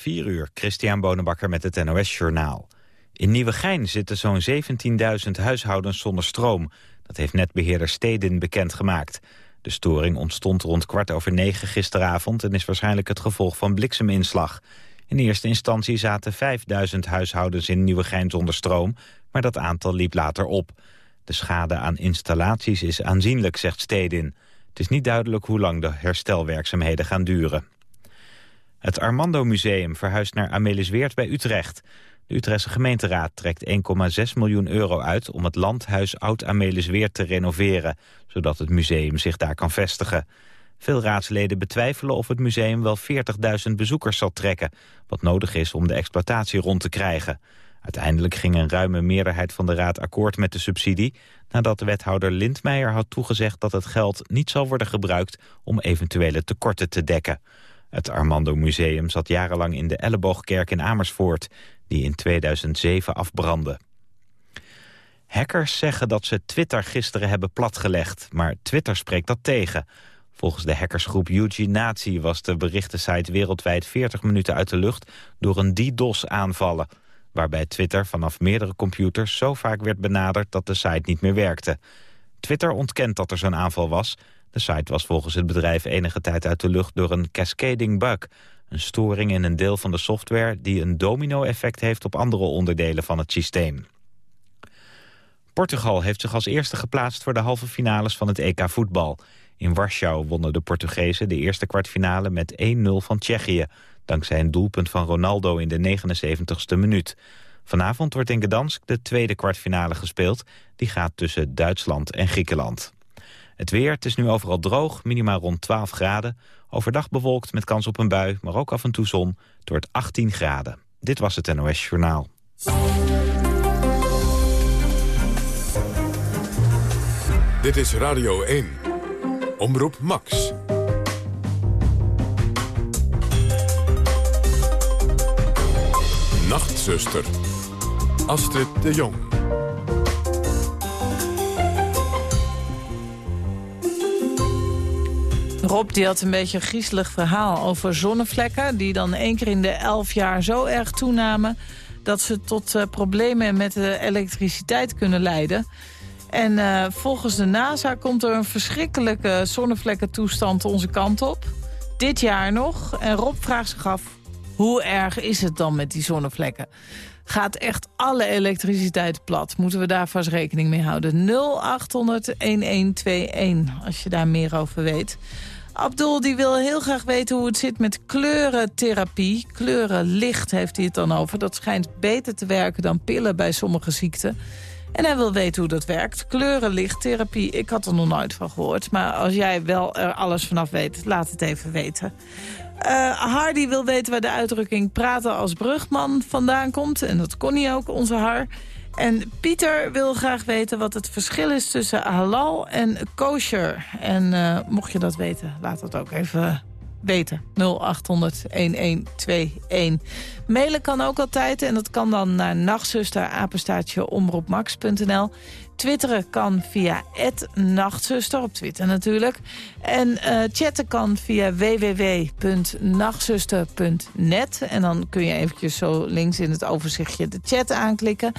4 uur, Christian Bonenbakker met het NOS Journaal. In Nieuwegein zitten zo'n 17.000 huishoudens zonder stroom. Dat heeft netbeheerder Stedin bekendgemaakt. De storing ontstond rond kwart over negen gisteravond... en is waarschijnlijk het gevolg van blikseminslag. In eerste instantie zaten 5000 huishoudens in Nieuwegein zonder stroom... maar dat aantal liep later op. De schade aan installaties is aanzienlijk, zegt Stedin. Het is niet duidelijk hoe lang de herstelwerkzaamheden gaan duren. Het Armando Museum verhuist naar Amelisweert bij Utrecht. De Utrechtse gemeenteraad trekt 1,6 miljoen euro uit... om het landhuis Oud-Amelisweert te renoveren... zodat het museum zich daar kan vestigen. Veel raadsleden betwijfelen of het museum wel 40.000 bezoekers zal trekken... wat nodig is om de exploitatie rond te krijgen. Uiteindelijk ging een ruime meerderheid van de raad akkoord met de subsidie... nadat de wethouder Lindmeijer had toegezegd dat het geld niet zal worden gebruikt... om eventuele tekorten te dekken. Het Armando Museum zat jarenlang in de Elleboogkerk in Amersfoort... die in 2007 afbrandde. Hackers zeggen dat ze Twitter gisteren hebben platgelegd... maar Twitter spreekt dat tegen. Volgens de hackersgroep UG Nazi was de berichtensite wereldwijd 40 minuten uit de lucht... door een DDoS-aanvallen waarbij Twitter vanaf meerdere computers zo vaak werd benaderd dat de site niet meer werkte. Twitter ontkent dat er zo'n aanval was. De site was volgens het bedrijf enige tijd uit de lucht door een cascading bug. Een storing in een deel van de software die een domino-effect heeft op andere onderdelen van het systeem. Portugal heeft zich als eerste geplaatst voor de halve finales van het EK voetbal. In Warschau wonnen de Portugezen de eerste kwartfinale met 1-0 van Tsjechië dankzij een doelpunt van Ronaldo in de 79ste minuut. Vanavond wordt in Gdansk de tweede kwartfinale gespeeld. Die gaat tussen Duitsland en Griekenland. Het weer, het is nu overal droog, minimaal rond 12 graden. Overdag bewolkt met kans op een bui, maar ook af en toe zon. Het wordt 18 graden. Dit was het NOS Journaal. Dit is Radio 1. Omroep Max. Nachtzuster. Astrid de Jong. Rob die had een beetje een griezelig verhaal over zonnevlekken... die dan één keer in de elf jaar zo erg toenamen... dat ze tot uh, problemen met de elektriciteit kunnen leiden. En uh, volgens de NASA komt er een verschrikkelijke zonnevlekkentoestand onze kant op. Dit jaar nog. En Rob vraagt zich af hoe erg is het dan met die zonnevlekken? Gaat echt alle elektriciteit plat? Moeten we daar vast rekening mee houden? 0800-1121, als je daar meer over weet. Abdul die wil heel graag weten hoe het zit met kleurentherapie. Kleurenlicht heeft hij het dan over. Dat schijnt beter te werken dan pillen bij sommige ziekten. En hij wil weten hoe dat werkt. Kleurenlichttherapie, ik had er nog nooit van gehoord. Maar als jij wel er alles vanaf weet, laat het even weten. Uh, Hardy wil weten waar de uitdrukking praten als brugman vandaan komt. En dat kon hij ook, onze Har. En Pieter wil graag weten wat het verschil is tussen halal en kosher. En uh, mocht je dat weten, laat dat ook even weten. 0800 1121. Mailen kan ook altijd en dat kan dan naar nachtzuster apenstaatje omroepmax.nl. Twitteren kan via nachtzuster, op Twitter natuurlijk. En uh, chatten kan via www.nachtzuster.net. En dan kun je eventjes zo links in het overzichtje de chat aanklikken.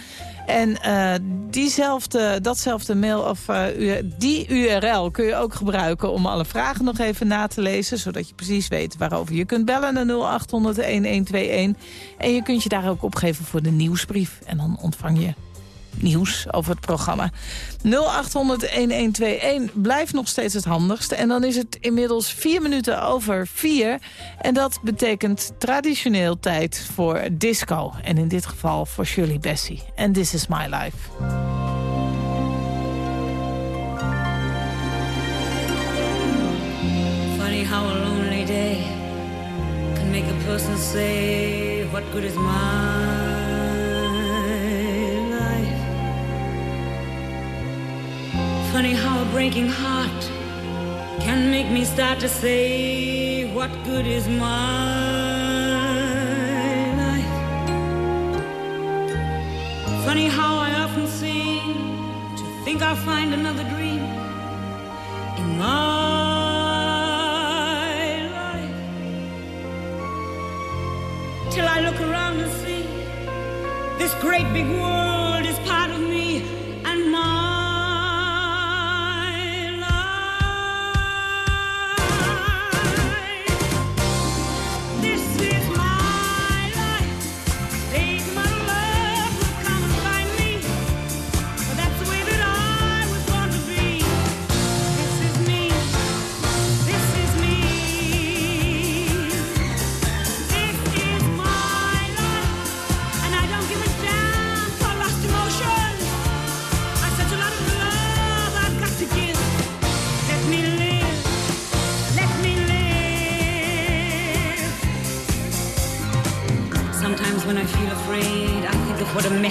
En uh, diezelfde, datzelfde mail of uh, die URL kun je ook gebruiken om alle vragen nog even na te lezen. Zodat je precies weet waarover je kunt bellen naar 0800-1121. En je kunt je daar ook opgeven voor de nieuwsbrief. En dan ontvang je nieuws over het programma. 0800-1121 blijft nog steeds het handigste. En dan is het inmiddels vier minuten over vier. En dat betekent traditioneel tijd voor disco. En in dit geval voor Shirley Bessie. En This is My Life. How a lonely day can make a person say, what good is mine? Funny how a breaking heart can make me start to say, What good is my life? Funny how I often seem to think I'll find another dream in my life. till I look around and see this great big world is part of me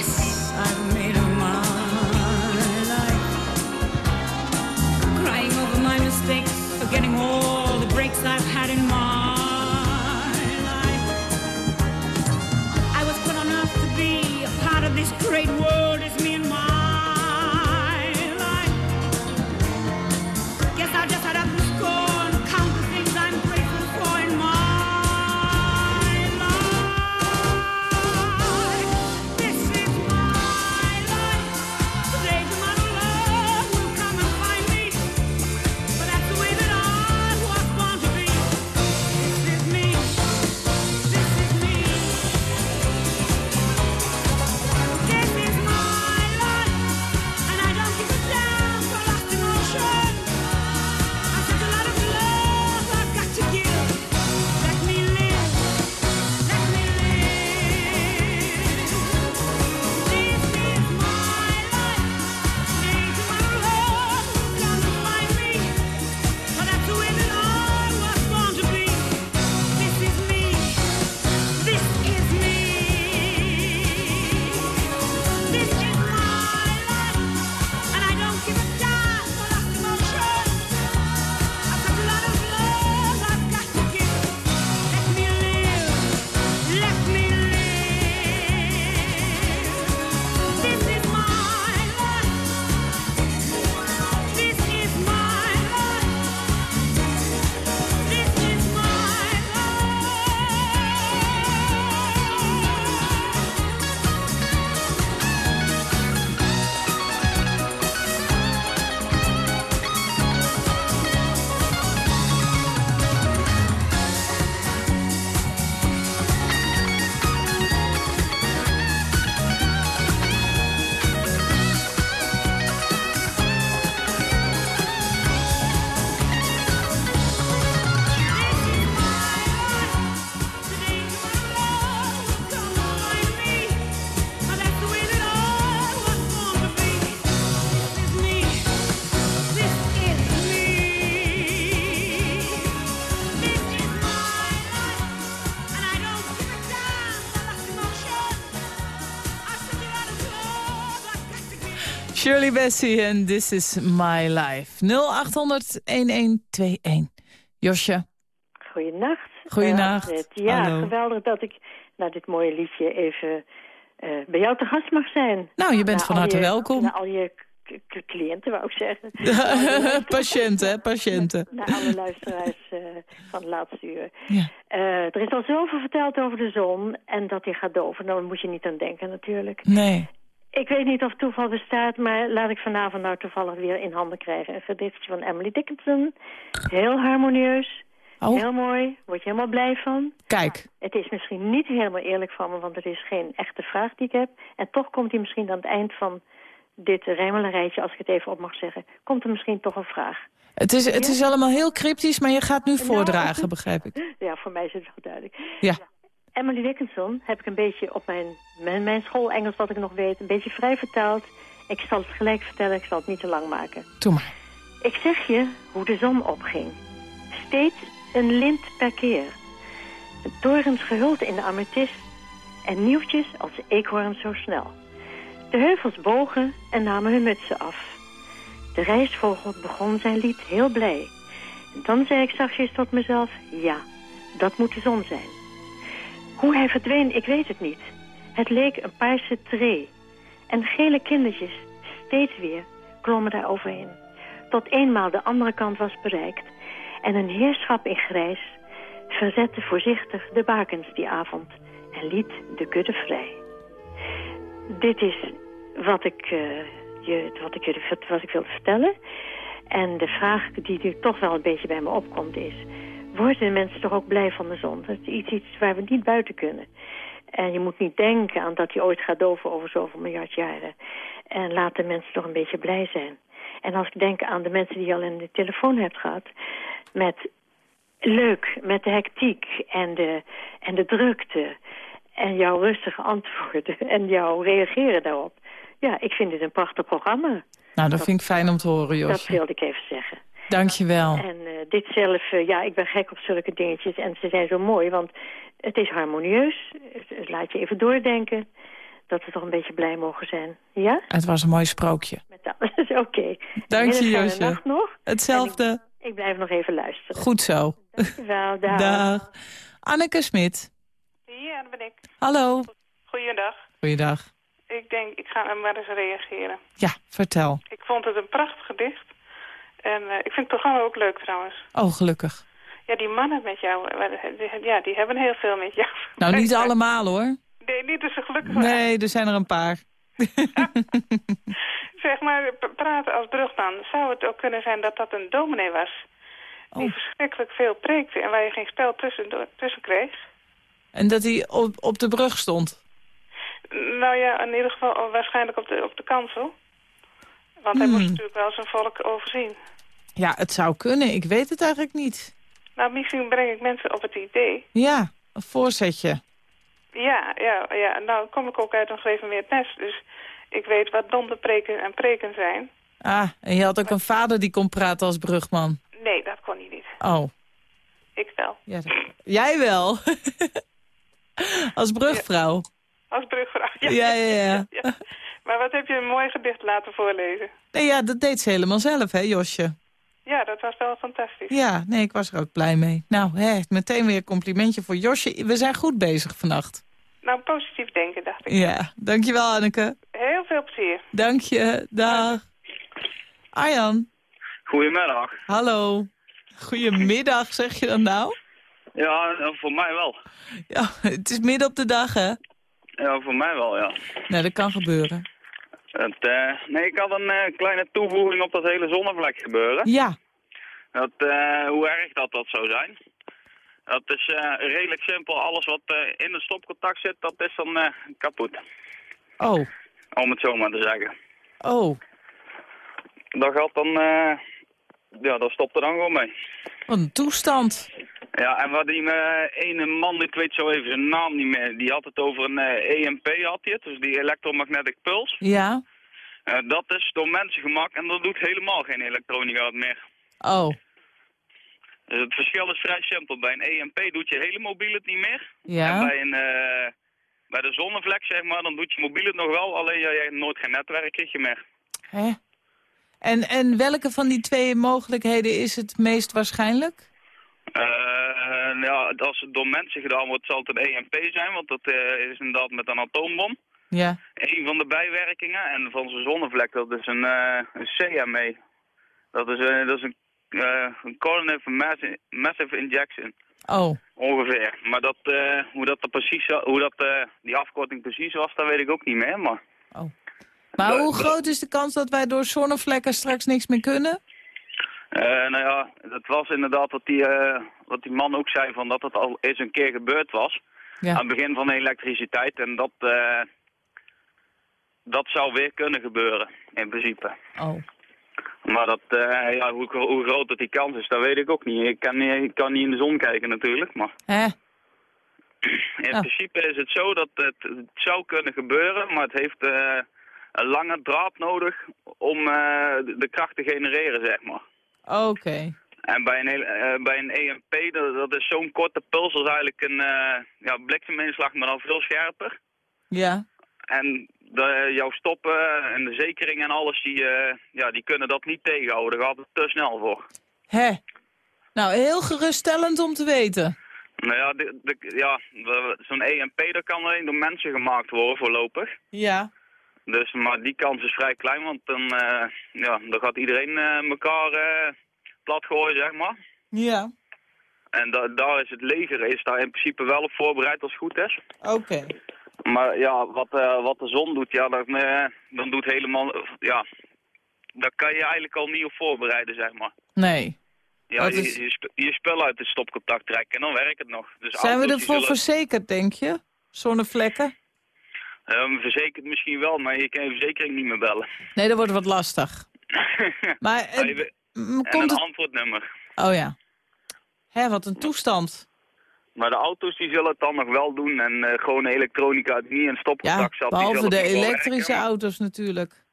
Yes. Bessie en This is My Life. 0800-1121. Josje, Goedenacht. Goedenacht. Eh, ja, Hallo. geweldig dat ik na dit mooie liedje even eh, bij jou te gast mag zijn. nou je bent Na van harte je- welkom. Na al je cliënten, wou ik zeggen. patiënten, hè, patiënten. Naar alle luisteraars eh, van het laatste uur. Ja. Er is al zoveel verteld over de zon en dat die gaat doven. Nou, daar moet je niet aan denken natuurlijk. Nee. Ik weet niet of toeval bestaat, maar laat ik vanavond nou toevallig weer in handen krijgen. Een gedichtje van Emily Dickinson. Heel harmonieus. Oh, Heel mooi. Word je helemaal blij van. kijk. Het is misschien niet helemaal eerlijk van me, want het is geen echte vraag die ik heb. En toch komt hij misschien aan het eind van dit rijmelerijtje, als ik het even op mag zeggen, komt er misschien toch een vraag. Het is, het is allemaal heel cryptisch, maar je gaat nu Nou, voordragen, begrijp ik. Ja, voor mij is het wel duidelijk. Ja. Emily Dickinson heb ik een beetje op mijn, mijn, mijn school Engels, wat ik nog weet, een beetje vrij vertaald. Ik zal het gelijk vertellen, ik zal het niet te lang maken. Doe maar. Ik zeg je hoe de zon opging. Steeds een lint per keer. Torens gehuld in de amethyst. En nieuwtjes als eekhoorns zo snel. De heuvels bogen en namen hun mutsen af. De reisvogel begon zijn lied heel blij. En dan zei ik zachtjes tot mezelf, ja, dat moet de zon zijn. Hoe hij verdween, ik weet het niet. Het leek een paarse tree. En gele kindertjes, steeds weer, klommen daar overheen. Tot eenmaal de andere kant was bereikt. En een heerschap in grijs verzette voorzichtig de bakens die avond en liet de kudde vrij. Dit is wat ik, eh, je, wat ik, jullie, wat ik wilde vertellen. En de vraag die nu toch wel een beetje bij me opkomt is... worden de mensen toch ook blij van de zon? Dat is iets, iets waar we niet buiten kunnen. En je moet niet denken aan dat die ooit gaat doven over zoveel miljard jaren. En laat de mensen toch een beetje blij zijn. En als ik denk aan de mensen die je al in de telefoon hebt gehad... met leuk, met de hectiek en de, en de drukte... en jouw rustige antwoorden en jouw reageren daarop... ja, ik vind dit een prachtig programma. Nou, dat vind ik fijn om te horen, Dat Josje. wilde ik even zeggen. Dank je wel. En eh, dit zelf, eh, ja, ik ben gek op zulke dingetjes. En ze zijn zo mooi, want het is harmonieus. Het, het laat je even doordenken dat we toch een beetje blij mogen zijn. Ja? Het was een mooi sprookje. Met dat is oké. Dank je, Josje. nog. Hetzelfde. Ik blijf nog even luisteren. Goed zo. Dankjewel, dag. Dag. Anneke Smit. Ja, dat ben ik. Hallo. Goeiedag. Goeiedag. Ik denk, ik ga maar eens reageren. Ja, vertel. Ik vond het een prachtig gedicht. En eh, ik vind het programma ook leuk trouwens. Oh, gelukkig. Ja, die mannen met jou, eh, ja, die hebben heel veel met jou. Nou, niet allemaal hoor. Nee, niet dus gelukkig. Nee, er zijn er een paar. Zeg maar, praten als brugman. Zou het ook kunnen zijn dat dat een dominee was? Die Oh. verschrikkelijk veel preekte en waar je geen spel tussen, tussen kreeg? En dat hij op, op de brug stond. Nou ja, in ieder geval waarschijnlijk op de, op de kansel. Want hij Hmm. moest natuurlijk wel zijn volk overzien. Ja, het zou kunnen. Ik weet het eigenlijk niet. Nou, misschien breng ik mensen op het idee. Ja, een voorzetje. Ja, ja, ja. Nou kom ik ook uit een gereformeerd nest. Dus ik weet wat donderpreken en preken zijn. Ah, en je had ook een vader die kon praten als brugman. Nee, dat kon hij niet. Oh, Ik wel. ja. dat- Jij wel. als brugvrouw. Als brugvrouw. Ja, ja, ja. Maar wat heb je een mooi gedicht laten voorlezen? Nee, ja, dat deed ze helemaal zelf, hè, Josje? Ja, dat was wel fantastisch. Ja, nee, ik was er ook blij mee. Nou, hè, meteen weer een complimentje voor Josje. We zijn goed bezig vannacht. Nou, positief denken, dacht ik. Ja, dankjewel Anneke. Heel veel plezier. Dank je, dag. Arjan, Goedemiddag. hallo. Goedemiddag, zeg je dan nou? Ja, eh, voor mij wel. Ja, het is midden op de dag, hè? Ja, voor mij wel, ja. Nee, dat kan gebeuren. Het, eh, nee, ik had een eh, kleine toevoeging op dat hele zonnevlek gebeuren. Ja, Dat, eh, hoe erg dat dat zou zijn. Dat is redelijk simpel. Alles wat in het stopcontact zit, dat is dan kapot. oh, Om het zo maar te zeggen. oh. Dat gaat dan... eh, ja, dat stopt er dan gewoon mee. Wat een toestand. Ja, en wat die eh, ene man, ik weet zo even zijn naam niet meer, die had het over een eh, EMP, had hij het, dus die electromagnetic pulse. Ja, Eh, dat is door mensen gemaakt en dat doet helemaal geen elektronica meer. oh, Dus het verschil is vrij simpel. Bij een EMP doet je hele mobiel het niet meer. En ja. bij, een, bij de zonnevlek, zeg maar, dan doet je mobiel het nog wel, alleen je hebt nooit geen netwerk krijg je meer. Hè? En, en welke van die twee mogelijkheden is het meest waarschijnlijk? Eh, ja, als het door mensen gedaan wordt, zal het een EMP zijn, want dat eh, is inderdaad met een atoombom. Ja, Een van de bijwerkingen. En van zijn zonnevlek, dat is een, eh een CME. Dat is, eh, dat is een, een coordinate massive, massive injection. oh. Ongeveer. Maar dat, hoe dat, er precies, hoe dat die afkorting precies was, dat weet ik ook niet meer. Maar Maar hoe groot is de kans dat wij door zonnevlekken straks niks meer kunnen? eh, nou ja, het was inderdaad wat die, eh, wat die man ook zei, van dat het al eens een keer gebeurd was. Ja. Aan het begin van de elektriciteit. En dat, eh, dat zou weer kunnen gebeuren, in principe. Oh. Maar dat, ja, hoe, gro- hoe groot dat die kans is, dat weet ik ook niet. Ik kan, niet- ik kan niet in de zon kijken natuurlijk, maar in principe is het zo dat het, het zou kunnen gebeuren, maar het heeft een lange draad nodig om eh, de, kracht te genereren, zeg maar. Oké. En bij een, eh, bij een EMP, dat, dat is zo'n korte puls als eigenlijk een eh, ja, blikseminslag, maar dan veel scherper. Ja. En de, jouw stoppen en de zekering en alles, die, ja, die kunnen dat niet tegenhouden. Daar gaat het te snel voor. Hè? Nou, heel geruststellend om te weten. Nou ja, de, de- ja zo'n EMP dat kan alleen door mensen gemaakt worden voorlopig. Ja. Dus, maar die kans is vrij klein, want dan, eh, ja, dan gaat iedereen eh elkaar eh plat gooien, zeg maar. Ja. En da- daar is het leger is daar in principe wel op voorbereid als het goed is. Oké. Maar ja, wat, eh, wat de zon doet, ja, dan, eh, dan doet helemaal... Ja, daar kan je eigenlijk al niet op voorbereiden, zeg maar. Nee. Ja, je, je, sp- je spul uit het stopcontact trekken en dan werkt het nog. Dus Zijn we ervoor zullen- verzekerd, denk je? Zonnevlekken? Ehm, verzekerd misschien wel, maar je kan je verzekering niet meer bellen. Nee, dat wordt wat lastig. Maar eh, Ja, en komt een het... antwoordnummer. Oh ja. Hé, wat een toestand. Maar de auto's die zullen het dan nog wel doen en eh, gewoon elektronica die niet in Ja, stopcontact zat. die behalve de elektrische auto's natuurlijk.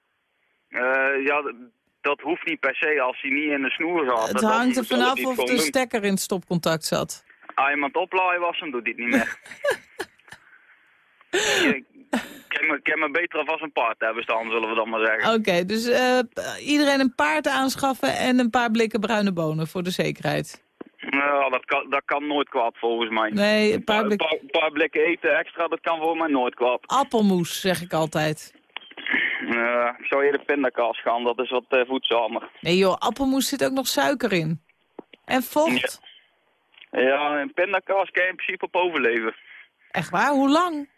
Eh, ja, dat hoeft niet per se als hij niet in de snoer zat. Het hangt er vanaf of de doen. stekker in het stopcontact zat. Als iemand oplaaien was, dan doet hij het niet meer. ik, kan me, beter alvast een paard hebben staan, zullen we dan maar zeggen. Oké, dus eh, iedereen een paard aanschaffen en een paar blikken bruine bonen voor de zekerheid. Nou, dat, kan, dat kan nooit kwaad volgens mij. Nee, een paar blikken paar, een paar blikken eten extra, dat kan voor mij nooit kwaad. appelmoes, zeg ik altijd. Eh, ik zou eerder pindakaas gaan, dat is wat eh, voedzamer. Nee joh, appelmoes zit ook nog suiker in. En vocht. Ja, een pindakaas kan je in principe op overleven. Echt waar? Hoe lang?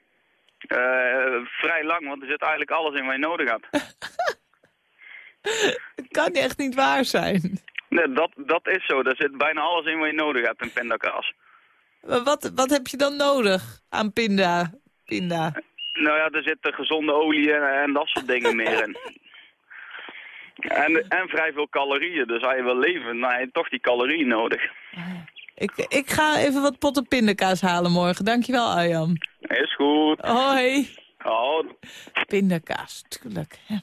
Eh, vrij lang, want er zit eigenlijk alles in wat je nodig hebt. Het kan echt niet waar zijn. Nee, dat, dat is zo. Er zit bijna alles in wat je nodig hebt in pindakaas. Maar wat, wat heb je dan nodig aan pinda? Pinda. Nou ja, er zitten gezonde olie en, en dat soort dingen meer in. En, en vrij veel calorieën. Dus als je wil leven, dan heb je toch die calorieën nodig. Ik, ik ga even wat potten pindakaas halen morgen. Dankjewel, Arjan. Is goed. Hoi. Oh, Pindakaas, tuurlijk. Ja.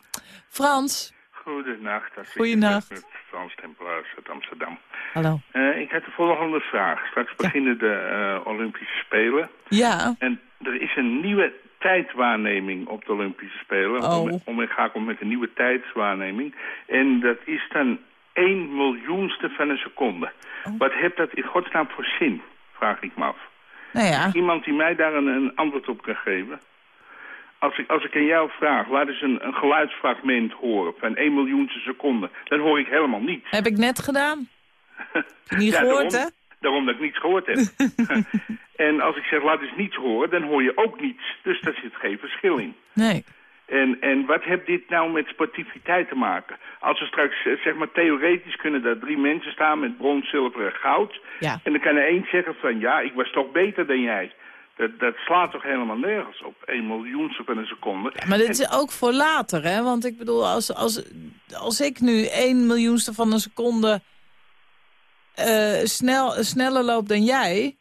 Frans. Goedenacht. ik Goedenacht. Met Frans Tempelaars uit Amsterdam. Hallo. Eh, ik heb de volgende vraag. Straks beginnen de eh, Olympische Spelen. Ja. En er is een nieuwe tijdwaarneming op de Olympische Spelen. Oh. Om, omgeschakeld met een nieuwe tijdswaarneming. En dat is dan 1 miljoenste van een seconde. Oh. Wat heeft dat in godsnaam voor zin? Vraag ik me af. Nou ja. Iemand die mij daar een, een antwoord op kan geven. Als ik, als ik aan jou vraag, laat eens een, een geluidsfragment horen van 1 miljoenste seconde. Dan hoor ik helemaal niets. Heb ik net gedaan. Niet Ja, gehoord, daarom, hè? Daarom dat ik niets gehoord heb. en als ik zeg laat eens niets horen, dan hoor je ook niets. Dus daar zit geen verschil in. Nee. En, en wat heeft dit nou met sportiviteit te maken? Als er straks, eh, zeg maar theoretisch kunnen daar drie mensen staan met brons, zilver en goud. Ja. En dan kan er één zeggen van ja, ik was toch beter dan jij. Dat, dat slaat toch helemaal nergens op. 1 miljoenste van een seconde. Maar dit is ook voor later, hè? Want ik bedoel, als, als, als ik nu één miljoenste van een seconde eh, snel, sneller loop dan jij...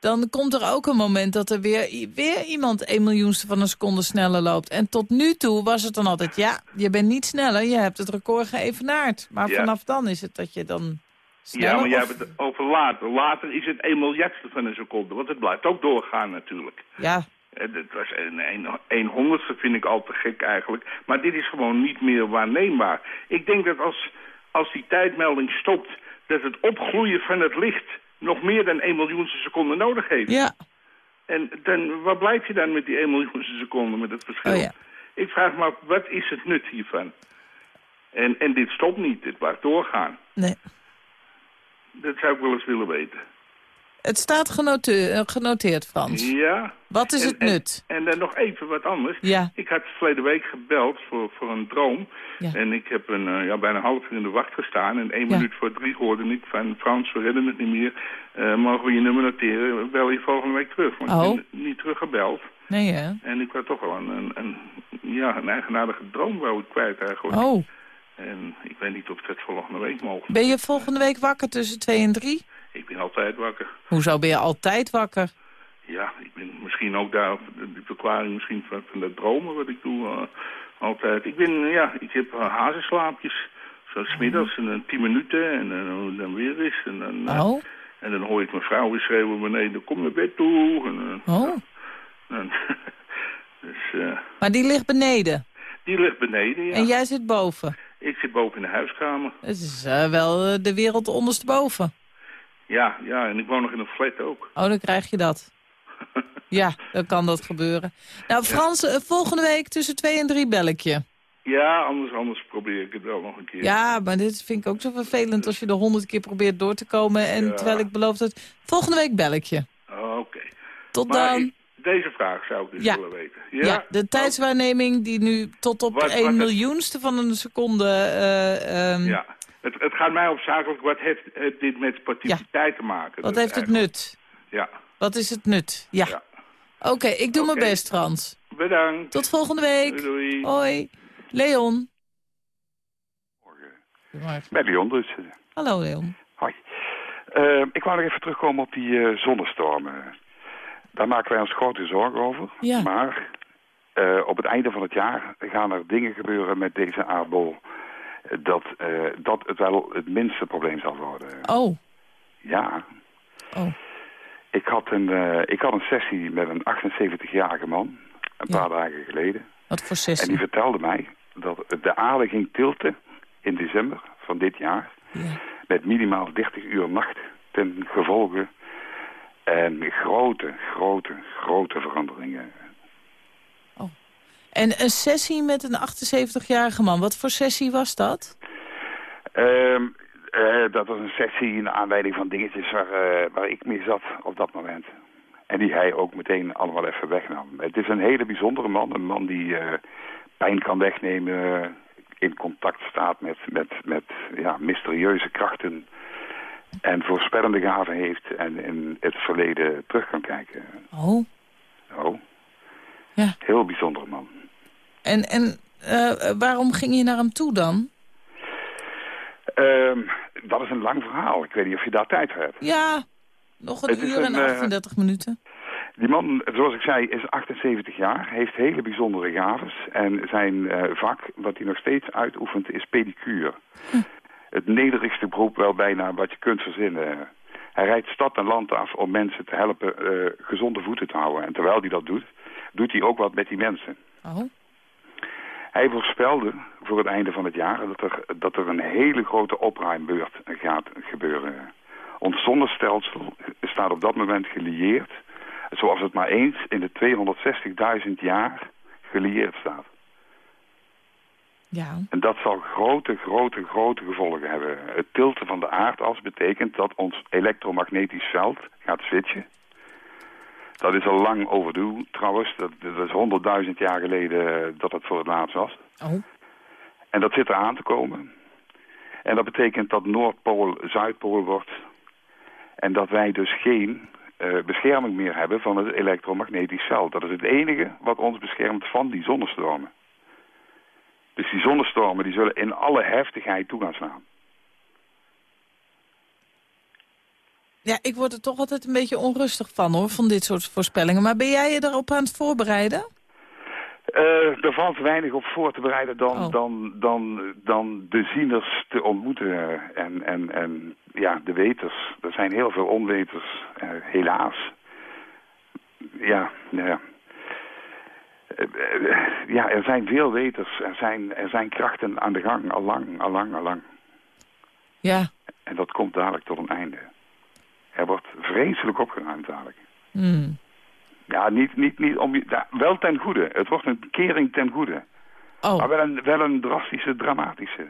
dan komt er ook een moment dat er weer, weer iemand één miljoenste van een seconde sneller loopt. En tot nu toe was het dan altijd, ja, je bent niet sneller, je hebt het record geëvenaard. Maar Ja. vanaf dan is het dat je dan sneller... Ja, maar jij hebt het over later. Later is het 1 miljardste van een seconde. Want het blijft ook doorgaan natuurlijk. Ja, Eh, Het was een, een, een honderdste vind ik al te gek eigenlijk. Maar dit is gewoon niet meer waarneembaar. Ik denk dat als, als die tijdmelding stopt... dat het opgloeien van het licht nog meer dan 1 miljoenste seconde nodig heeft. ja. En dan, waar blijf je dan met die 1 miljoenste seconde met het verschil? Oh ja. Ik vraag me af, wat is het nut hiervan? En, en dit stopt niet, dit blijft doorgaan. Nee. Dat zou ik wel eens willen weten. Het staat genoteerd, eh, genoteerd Frans. Ja. Wat is En- het nut? En, dan nog even wat anders. Ja. Ik had verleden week gebeld voor, voor een droom. Ja. En ik heb een, eh, ja, bijna een half uur in de wacht gestaan. En één Ja. minuut voor drie hoorde ik van Frans, we redden het niet meer. Eh, mogen we je nummer noteren? Bel je volgende week terug. Maar Oh. ik ben niet teruggebeld. Nee, hè? En ik was toch wel een, een, een, ja, een eigenaardige droom wou ik kwijt eigenlijk. Oh. En ik weet niet of dat volgende week mogelijk Ben je volgende week wakker tussen 2 en 3? Ik ben altijd wakker. Hoezo ben je altijd wakker? Ja, ik ben misschien ook daar, die verklaring misschien van, dat dromen wat ik doe eh, altijd. Ik ben, ja, ik heb uh, hazenslaapjes. Zo smiddags en dan tien minuten en dan, dan weer eens. En dan, eh, Oh, en dan hoor ik mijn vrouw weer schreeuwen beneden, kom naar bed toe. En, eh, oh. en- dus eh, Maar die ligt beneden. die ligt beneden, ja. En jij zit boven. Ik zit boven in de huiskamer. Het is eh, wel eh, de wereld ondersteboven. Ja, ja, en ik woon nog in een flat ook. Oh, dan krijg je dat. Ja, dan kan dat gebeuren. Nou, Frans, eh, volgende week tussen 2 en 3 bel ik je. Ja, anders, anders probeer ik het wel nog een keer. Ja, maar dit vind ik ook zo vervelend als je er honderd keer probeert door te komen. En Ja. terwijl ik beloof dat... Volgende week bel ik je. Oh, Oké. Tot Maar dan. ik- deze vraag zou ik dus Ja. willen weten. Ja, de tijdswaarneming die nu tot op Wat- de wat 1 het- miljoenste van een seconde... eh, ehm, Ja. Het, het gaat mij opzakelijk, wat heeft het dit met sportiviteit te maken? Wat Dus heeft het nut? Ja, Wat is het nut? Ja. Ja. Oké, ik doe mijn best, Frans. bedankt. Tot volgende week. Doei, doei. Hoi. Leon. Goedemorgen. Met Leon dus. Hallo, Leon. Hoi. Eh, ik wou nog even terugkomen op die eh, zonnestormen. Daar maken wij ons grote zorgen over. Ja. Maar eh, op het einde van het jaar gaan er dingen gebeuren met deze aardbol... eh, Dat, eh, dat het wel het minste probleem zal worden. Oh. Ja. Oh. Ik had een, eh, ik had een sessie met een 78-jarige man, een Ja. paar dagen geleden. Wat voor En die sessie? vertelde mij dat de aarde ging tilten in december van dit jaar... Ja. met minimaal 30 uur nacht ten gevolge en grote, grote, grote veranderingen. En een sessie met een 78-jarige man. Wat voor sessie was dat? Ehm, eh, dat was een sessie in aanleiding van dingetjes waar, eh, waar ik mee zat op dat moment. En die hij ook meteen allemaal even wegnam. Het is een hele bijzondere man. Een man die eh, pijn kan wegnemen, in contact staat met, met, met ja, mysterieuze krachten... en voorspellende gaven heeft en in het verleden terug kan kijken. Oh. Oh. Ja. Heel bijzondere man. En, en eh, waarom ging je naar hem toe dan? Ehm, dat is een lang verhaal. Ik weet niet of je daar tijd voor hebt. Ja, nog een uur en een, eh, 38 minuten. Die man, zoals ik zei, is 78 jaar, heeft hele bijzondere gaves. En zijn eh, vak, wat hij nog steeds uitoefent, is pedicure. Het nederigste beroep wel bijna wat je kunt verzinnen. Hij rijdt stad en land af om mensen te helpen gezonde voeten te houden. En terwijl hij dat doet, doet hij ook wat met die mensen. Oh. Hij voorspelde voor het einde van het jaar dat er, dat er een hele grote opruimbeurt gaat gebeuren. Ons zonnestelsel staat op dat moment gelieerd zoals het maar eens in de 260.000 jaar gelieerd staat. Ja. En dat zal grote, grote, grote gevolgen hebben. Het tilten van de aardas betekent dat ons elektromagnetisch veld gaat switchen. Dat is al lang overdue trouwens. Dat, dat is 100.000 jaar geleden dat het voor het laatst was. Oh. En dat zit eraan te komen. En dat betekent dat Noordpool Zuidpool wordt. En dat wij dus geen eh, bescherming meer hebben van het elektromagnetisch veld. Dat is het enige wat ons beschermt van die zonnestormen. Dus die zonnestormen die zullen in alle heftigheid toe gaan slaan. Ja, ik word er toch altijd een beetje onrustig van, hoor, van dit soort voorspellingen. Maar ben jij je daarop aan het voorbereiden? Eh, er valt weinig op voor te bereiden dan, Oh. dan, dan, dan de zieners te ontmoeten en, en, en ja, de weters. Er zijn heel veel onweters, eh, helaas. Ja, ja. Eh, ja, er zijn veel weters. Er zijn, er zijn krachten aan de gang, al lang, al lang, al lang. Ja. En dat komt dadelijk tot een einde. Er wordt vreselijk opgeruimd dadelijk. Hmm. Ja, niet, niet, niet om, ja, wel ten goede. Het wordt een kering ten goede. Oh. Maar wel een, wel een drastische, dramatische.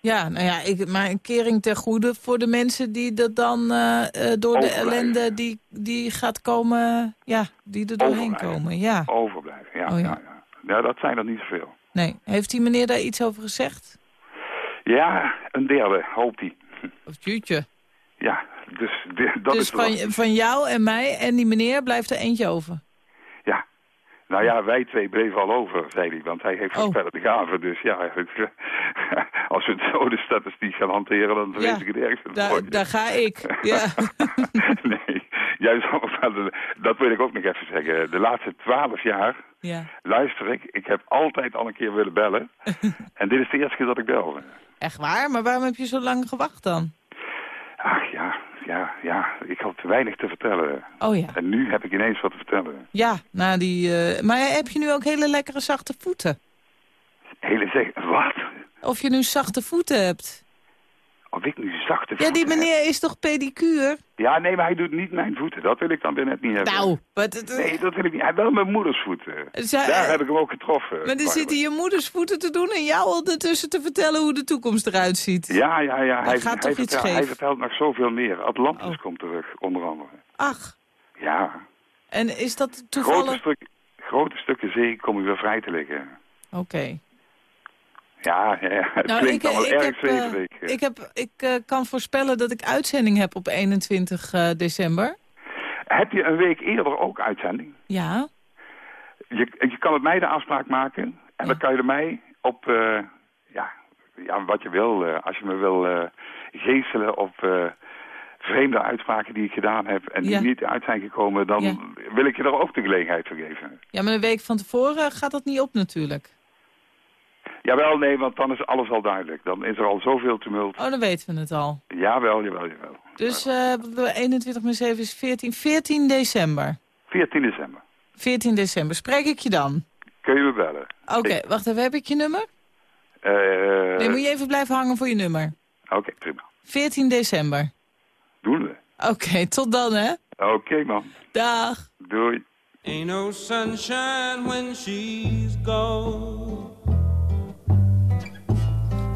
Ja, nou ja, ik, maar een kering ten goede voor de mensen die dat dan eh, eh, door de ellende die, die gaat komen, ja, die er doorheen komen. Ja. Overblijven, ja. Oh, ja. ja. Ja, ja. dat zijn er niet zoveel. Nee, heeft die meneer daar iets over gezegd? Ja, een derde, hoopt hij. Of jutje. Ja, dus dat dus is van, van jou en mij en die meneer blijft er eentje over. Ja. Nou ja, wij twee bleven al over, zei hij. Want hij heeft Oh. voorspellende gaven. Dus ja, het, als we het zo de statistiek gaan hanteren, dan Ja, ik het ergste. Daar, ga ik. Ja. nee, juist, dat wil ik ook nog even zeggen. De laatste twaalf jaar ja. luister ik. Ik heb altijd al een keer willen bellen. en dit is de eerste keer dat ik bel. Echt waar? Maar waarom heb je zo lang gewacht dan? Ach ja, ja, ja. Ik had te weinig te vertellen. Oh ja. En nu heb ik ineens wat te vertellen. Ja, nou die... eh, maar heb je nu ook hele lekkere zachte voeten? Hele zeg, wat? Of je nu zachte voeten hebt? Of ik nu zachte Ja, die heb. meneer is toch pedicure? Ja, nee, maar hij doet niet mijn voeten. Dat wil ik dan weer net niet hebben. Nou, wat, het- Nee, dat wil ik niet. Hij wel mijn moeders voeten. Zij- Daar heb ik hem ook getroffen. maar dan Wacht zitten je moeders voeten te doen en jou ondertussen te vertellen hoe de toekomst eruit ziet. Ja, ja, ja. Hij, gaat hij, toch iets vertelt, hij vertelt nog zoveel meer. Atlantis Oh. komt terug, onder andere. Ach, Ja. en is dat Grote, toevallig... stuk, grote stukken zee komen weer vrij te liggen. Oké. Ja, ja, het Nou, klinkt ik, allemaal ik, erg heb, eh, zedelijk. ik, heb, ik eh, kan voorspellen dat ik uitzending heb op 21 eh, december. Heb je een week eerder ook uitzending? Ja, Je, je kan met mij de afspraak maken. En dan kan je er mij op, eh, ja, ja, wat je wil. eh, als je me wil eh, geestelen op eh, vreemde uitspraken die ik gedaan heb... en die Ja. niet uit zijn gekomen, dan Ja. wil ik je er ook de gelegenheid voor geven. ja, maar een week van tevoren gaat dat niet op natuurlijk. Jawel, nee, want dan is alles al duidelijk. Dan is er al zoveel tumult. Oh, dan weten we het al. Jawel, jawel, jawel. Dus eh 21 min 7 is 14, 14 december. 14 december. 14 december. Spreek ik je dan? Kun je me bellen? Oké, wacht even. Heb ik je nummer? Eh, Nee, moet je even blijven hangen voor je nummer. Oké, prima. 14 december. Doen we. Oké, tot dan hè. Oké, man. Dag. Doei. Ain't no sunshine when she's gone.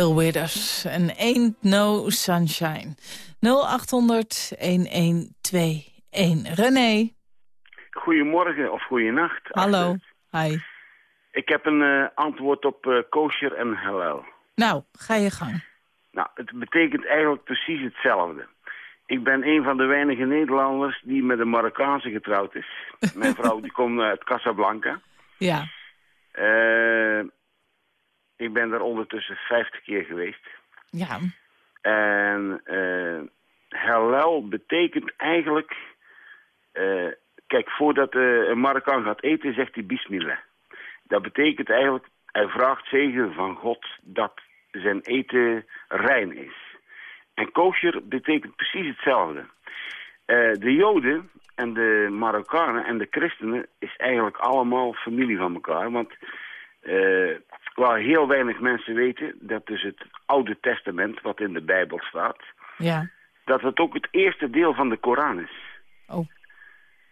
Bill Withers en Ain't No Sunshine. 0800 1121. René, Goedemorgen of goeienacht. hallo. Hi. Ik heb een eh, antwoord op eh kosher en halal. Nou, ga je gang. Nou, het betekent eigenlijk precies hetzelfde. Ik ben een van de weinige Nederlanders die met een Marokkaanse getrouwd is. Mijn vrouw die komt uit Casablanca. Ja. Eh, ik ben daar ondertussen 50 keer geweest. Ja. En eh halal betekent eigenlijk... eh, kijk, voordat eh, een Marokkaan gaat eten, zegt hij bismillah. Dat betekent eigenlijk, hij vraagt zegen van God dat zijn eten rein is. En kosher betekent precies hetzelfde. De Joden en de Marokkanen en de christenen is eigenlijk allemaal familie van elkaar. Want eh, waar heel weinig mensen weten, dat is het Oude Testament, wat in de Bijbel staat, Ja. dat het ook het eerste deel van de Koran is. Oh.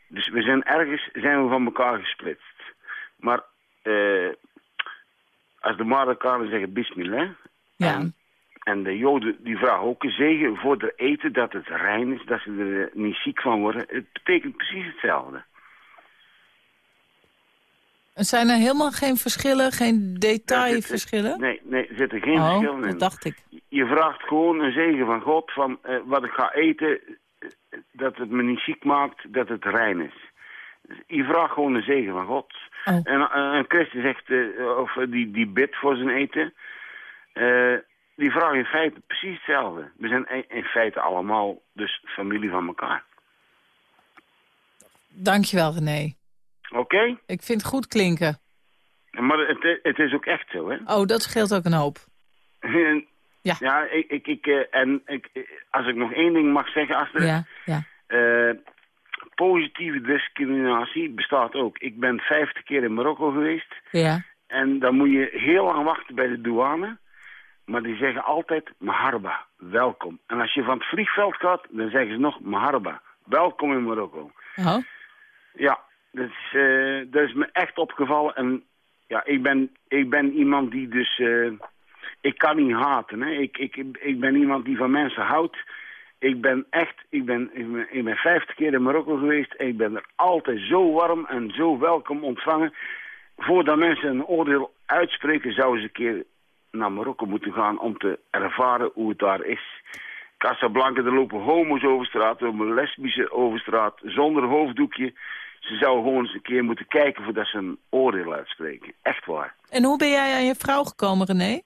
Dus we zijn ergens zijn we van elkaar gesplitst. Maar eh, als de Marokkanen zeggen bismillah, Ja. en, en de Joden die vragen ook een zegen voor het eten, dat het rein is, dat ze er niet ziek van worden. Het betekent precies hetzelfde. Zijn er helemaal geen verschillen, geen detailverschillen? Nee, nee, er zitten geen oh, verschillen in. dat dacht ik. Je vraagt gewoon een zegen van God van eh, wat ik ga eten, eh, dat het me niet ziek maakt, dat het rein is. Je vraagt gewoon een zegen van God. Oh. En eh, een christen zegt, eh, of die, die bidt voor zijn eten. die vraagt in feite precies hetzelfde. We zijn in, in feite allemaal dus familie van elkaar. Dankjewel, René. Oké? Ik vind het goed klinken. Maar het, het is ook echt zo, hè? Oh, dat scheelt ook een hoop. En- Ja. Ja, ik, ik, ik, eh, en ik, als ik nog één ding mag zeggen, Astrid. Ja, ja. eh, positieve discriminatie bestaat ook. Ik ben 50 keer in Marokko geweest. Ja. En dan moet je heel lang wachten bij de douane. Maar die zeggen altijd Maharba, welkom. En als je van het vliegveld gaat, dan zeggen ze nog Maharba, welkom in Marokko. Oh. Ja, dat is, eh, dat is me echt opgevallen. En ja, ik ben, ik ben iemand die dus... eh, ik kan niet haten. Hè. Ik, ik, ik ben iemand die van mensen houdt. Ik ben echt... Ik ben, ik ben, ik ben 50 keer in Marokko geweest. Ik ben er altijd zo warm en zo welkom ontvangen. Voordat mensen een oordeel uitspreken... zouden ze een keer naar Marokko moeten gaan... om te ervaren hoe het daar is. Casablanca, er lopen homo's over straat, er lopen lesbische over straat, zonder hoofddoekje. Ze zouden gewoon eens een keer moeten kijken voordat ze een oordeel uitspreken. Echt waar. En hoe ben jij aan je vrouw gekomen, René?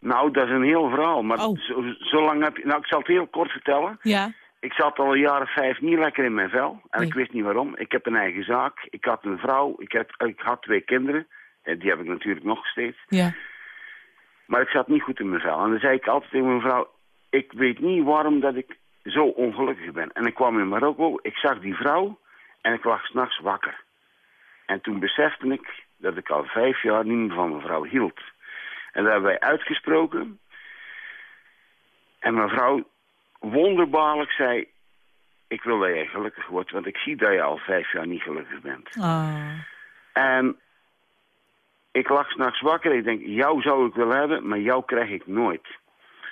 Nou, dat is een heel verhaal, maar Oh. zo, zo lang heb je... Nou, ik zal het heel kort vertellen. Ja. Ik zat al een jaar of vijf niet lekker in mijn vel. En Nee. ik wist niet waarom. Ik heb een eigen zaak. Ik had een vrouw. Ik, heb, ik had twee kinderen. En die heb ik natuurlijk nog steeds. Ja. Maar ik zat niet goed in mijn vel. En dan zei ik altijd tegen mijn vrouw... Ik weet niet waarom dat ik zo ongelukkig ben. En ik kwam in Marokko. Ik zag die vrouw. En ik lag s'nachts wakker. En toen besefte ik dat ik al vijf jaar niet meer van mijn vrouw hield. En dat hebben wij uitgesproken. En mijn vrouw wonderbaarlijk zei... Ik wil dat jij gelukkig wordt, want ik zie dat je al vijf jaar niet gelukkig bent. Ah. En ik lag s'nachts wakker. Ik denk, jou zou ik willen hebben, maar jou krijg ik nooit.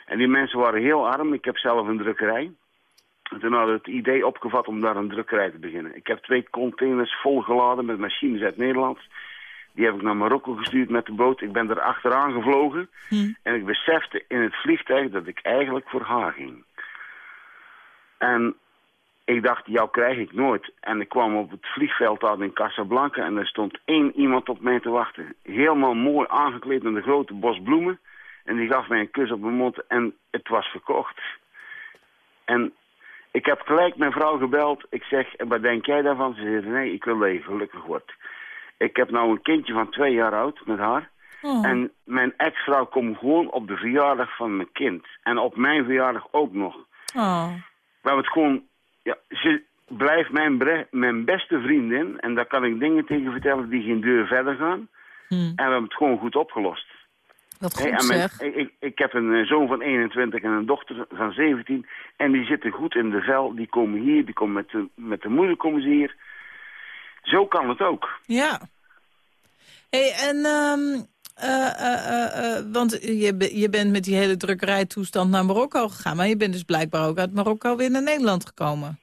En die mensen waren heel arm. Ik heb zelf een drukkerij. En toen hadden we het idee opgevat om daar een drukkerij te beginnen. Ik heb twee containers volgeladen met machines uit Nederland. Die heb ik naar Marokko gestuurd met de boot. Ik ben er achteraan gevlogen. En ik besefte in het vliegtuig dat ik eigenlijk voor haar ging. En ik dacht, jou krijg ik nooit. En ik kwam op het vliegveld aan in Casablanca en er stond één iemand op mij te wachten. Helemaal mooi aangekleed met een grote bos bloemen. En die gaf mij een kus op mijn mond en het was verkocht. En ik heb gelijk mijn vrouw gebeld. Ik zeg, en wat denk jij daarvan? Ze zei, nee, ik wil dat je gelukkig wordt. Ik heb nou een kindje van twee jaar oud met haar. Oh. En mijn ex-vrouw komt gewoon op de verjaardag van mijn kind. En op mijn verjaardag ook nog. Oh. We hebben het gewoon... Ja, ze blijft mijn, mijn beste vriendin. En daar kan ik dingen tegen vertellen die geen deur verder gaan. Hm. En we hebben het gewoon goed opgelost. Wat goed zeg. ik, ik, ik heb een eh, zoon van 21 en een dochter van 17. En die zitten goed in de vel. Die komen hier, die komen met de, met de moeder komen ze hier. Zo kan het ook. Ja. hey, en... ehm, eh, eh, want je, je bent met die hele drukkerijtoestand naar Marokko gegaan. Maar je bent dus blijkbaar ook uit Marokko weer naar Nederland gekomen.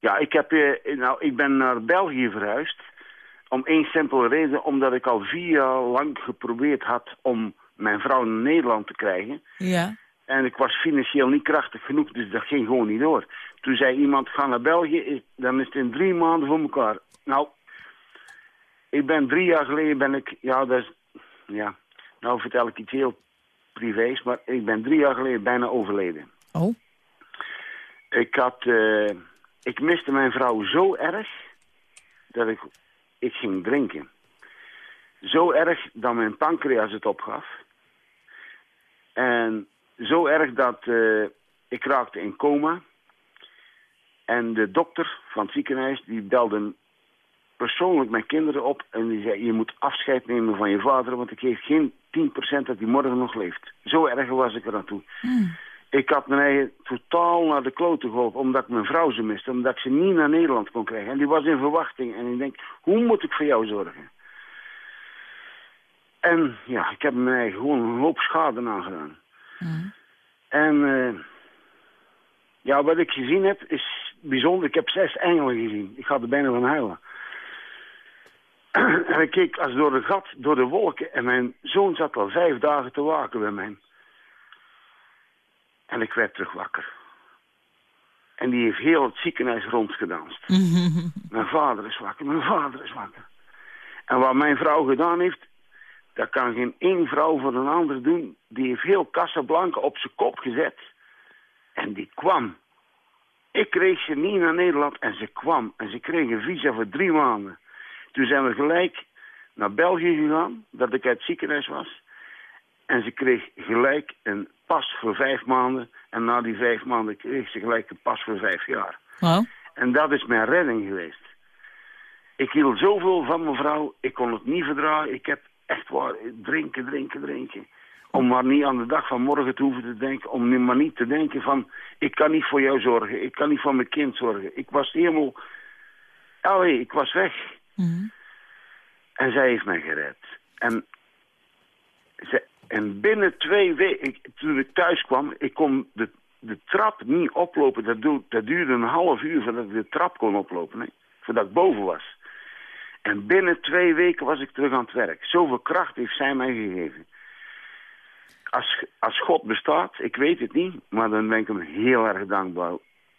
Ja, ik, heb, nou, ik ben naar België verhuisd. Om één simpele reden. Omdat ik al vier jaar lang geprobeerd had om mijn vrouw naar Nederland te krijgen. Ja. En ik was financieel niet krachtig genoeg, dus dat ging gewoon niet door. Toen zei iemand, ga naar België, dan is het in drie maanden voor elkaar. Nou, ik ben drie jaar geleden, ben ik, ja, dat is, ja, nou vertel ik iets heel privés, maar ik ben drie jaar geleden bijna overleden. Oh. Ik had, eh, ik miste mijn vrouw zo erg, dat ik, ik ging drinken. Zo erg dat mijn pancreas het opgaf. En zo erg dat eh, ik raakte in coma. En de dokter van het ziekenhuis die belde persoonlijk mijn kinderen op. En die zei, je moet afscheid nemen van je vader, want ik geef geen 10% dat hij morgen nog leeft. Zo erg was ik er aan toe. Ik had mijn eigen totaal naar de klote geholpen, omdat ik mijn vrouw ze miste. Omdat ik ze niet naar Nederland kon krijgen. En die was in verwachting. En ik denk, hoe moet ik voor jou zorgen? En ja, ik heb eigen gewoon een hoop schade aangedaan. En eh, ja, wat ik gezien heb is bijzonder. Ik heb zes engelen gezien. Ik ga er bijna van huilen. en ik keek als door een gat, door de wolken. En mijn zoon zat al vijf dagen te waken bij mij. En ik werd terug wakker. En die heeft heel het ziekenhuis rondgedanst. Mijn vader is wakker, mijn vader is wakker. En wat mijn vrouw gedaan heeft, dat kan geen één vrouw voor een ander doen. Die heeft heel Casablanca op zijn kop gezet. En die kwam. Ik kreeg ze niet naar Nederland en ze kwam. En ze kreeg een visa voor drie maanden. Toen zijn we gelijk naar België gegaan, dat ik uit het ziekenhuis was. En ze kreeg gelijk een pas voor vijf maanden. En na die vijf maanden kreeg ze gelijk een pas voor vijf jaar. Oh. En dat is mijn redding geweest. Ik hield zoveel van mijn vrouw, ik kon het niet verdragen. Ik heb echt waar, drinken, drinken, drinken. Om maar niet aan de dag van morgen te hoeven te denken. Om nu maar niet te denken van, ik kan niet voor jou zorgen. Ik kan niet voor mijn kind zorgen. Ik was helemaal, allee, ik was weg. En zij heeft mij gered. En, ze, en binnen twee weken, toen ik thuis kwam, ik kon de, de trap niet oplopen. Dat, doe- dat duurde een half uur voordat ik de trap kon oplopen, hè, voordat ik boven was. En binnen twee weken was ik terug aan het werk. Zoveel kracht heeft zij mij gegeven. Als, als God bestaat, ik weet het niet, maar dan ben ik hem heel erg dankbaar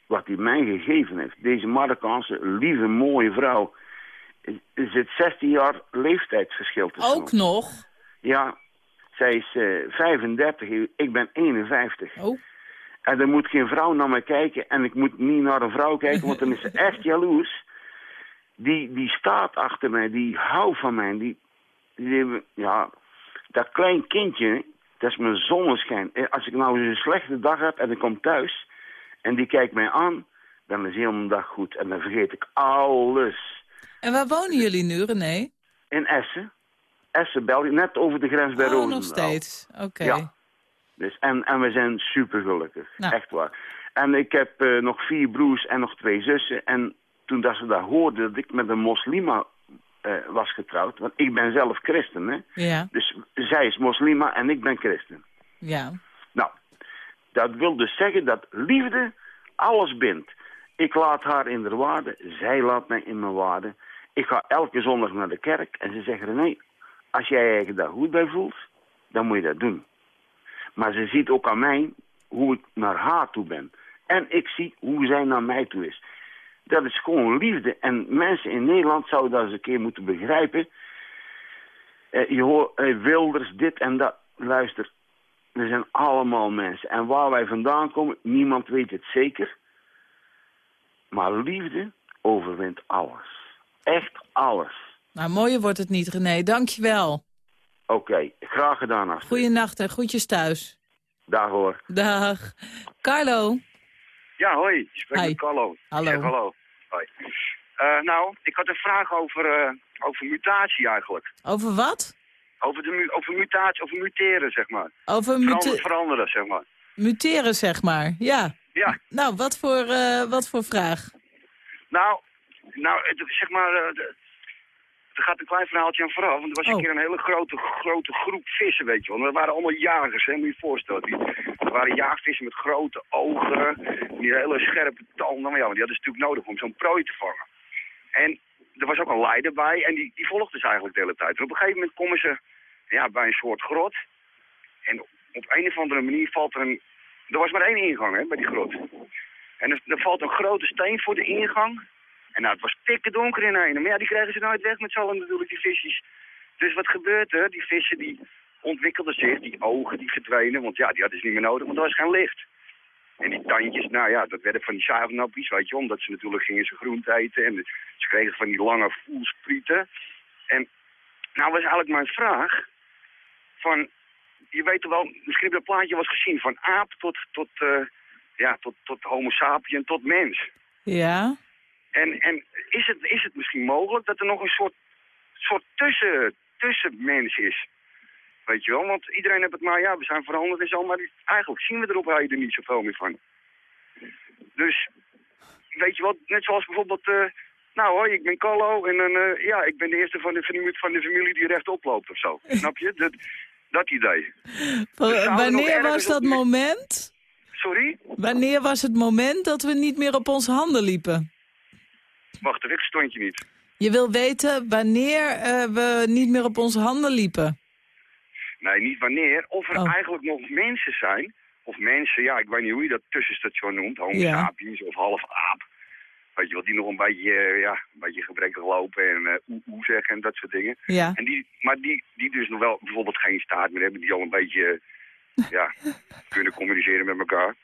wat hij mij gegeven heeft. Deze Marokkaanse, lieve, mooie vrouw. Er zit 16 jaar leeftijdsverschil tussen Ook nog? Ja, zij is eh 35, ik ben 51. Oh. En er moet geen vrouw naar mij kijken en ik moet niet naar een vrouw kijken, want dan is ze echt jaloers. Die, die staat achter mij, die houdt van mij. Die, die, ja, dat klein kindje, dat is mijn zonneschijn. Als ik nou een slechte dag heb en ik kom thuis en die kijkt mij aan, dan is heel mijn dag goed. En dan vergeet ik alles. En waar wonen jullie nu, René? In Essen. Essen, België, net over de grens bij oh, Roosendaal. nog steeds. Oké. Ja. Dus, en, en we zijn super gelukkig. Nou. Echt waar. En ik heb eh, nog vier broers en nog twee zussen. En toen dat ze dat hoorden dat ik met een moslima eh, was getrouwd. Want ik ben zelf christen, hè. Ja, Dus zij is moslima en ik ben christen. ja. Nou, dat wil dus zeggen dat liefde alles bindt. Ik laat haar in de waarde, zij laat mij in mijn waarde. Ik ga elke zondag naar de kerk en ze zeggen, nee, als jij je daar goed bij voelt, dan moet je dat doen. Maar ze ziet ook aan mij hoe ik naar haar toe ben. En ik zie hoe zij naar mij toe is. Dat is gewoon liefde. En mensen in Nederland zouden dat eens een keer moeten begrijpen. Eh, je hoort eh, Wilders, dit en dat. Luister, we zijn allemaal mensen. En waar wij vandaan komen, niemand weet het zeker. Maar liefde overwint alles. Echt alles. Nou, mooier wordt het niet, René. Dank je wel. Oké, graag gedaan. Astrid. Goeienacht en groetjes thuis. Dag hoor. Dag. Carlo. Ja, hoi. Ik spreek Hi. met Carlo. Hallo. Zeg hallo. Hoi. Eh, nou, ik had een vraag over, eh, over mutatie eigenlijk. Over wat? Over, de mu over mutatie, over muteren, zeg maar. Over veranderen, zeg maar. muteren, zeg maar. Ja. Ja, Nou, wat voor, eh, wat voor vraag? nou, nou zeg maar, de- er gaat een klein verhaaltje aan vooraf. Want er was Oh. een keer een hele grote, grote groep vissen, weet je wel. En dat waren allemaal jagers, hè, moet je je voorstellen. Die, er waren jaagvissen met grote ogen, die hele scherpe tanden. Maar ja, want die hadden ze natuurlijk nodig om zo'n prooi te vangen. En er was ook een leider bij en die, die volgde ze eigenlijk de hele tijd. En op een gegeven moment komen ze ja, bij een soort grot. En op een of andere manier valt er een... Er was maar één ingang hè, bij die grot. En er, er valt een grote steen voor de ingang. En nou, het was pikken donker in een. Maar ja, die kregen ze nooit weg met z'n allen natuurlijk, die visjes. Dus wat gebeurt er? Die vissen die ontwikkelden zich, die ogen die verdwenen. Want ja, die hadden ze niet meer nodig, want er was geen licht. En die tandjes, nou ja, dat werden van die zuignappies, weet je, omdat ze natuurlijk gingen ze groente eten. En ze kregen van die lange voelsprieten. En nou was eigenlijk mijn vraag, van, je weet toch wel, misschien heb je dat plaatje eens gezien, van aap tot, tot, eh, ja, tot, tot homo sapien, tot mens. Ja? En, en is, het, is het misschien mogelijk dat er nog een soort, soort tussen, tussenmens is? Weet je wel, want iedereen heeft het maar, ja, we zijn veranderd en zo, maar eigenlijk zien we er op heden niet zoveel meer van. Dus, weet je wat, net zoals bijvoorbeeld, eh, nou hoi, ik ben Carlo en eh, ja, ik ben de eerste van de, familie- van de familie die rechtop loopt of zo. Snap je? Dat, dat idee. Nog wanneer was dat op- moment? Sorry? Wanneer was het moment dat we niet meer op onze handen liepen? Wacht, ik stond je niet. Je wil weten wanneer eh, we niet meer op onze handen liepen. Nee, niet wanneer. Of er Oh. eigenlijk nog mensen zijn of mensen, ja, ik weet niet hoe je dat tussenstation noemt. Homo Ja. sapiens of half aap. Weet je wat, die nog een beetje, eh, ja, een beetje gebrekkig lopen en eh oe oe zeggen en dat soort dingen. Ja. En die, maar die, die dus nog wel bijvoorbeeld geen staart meer hebben, die al een beetje ja, kunnen communiceren met elkaar.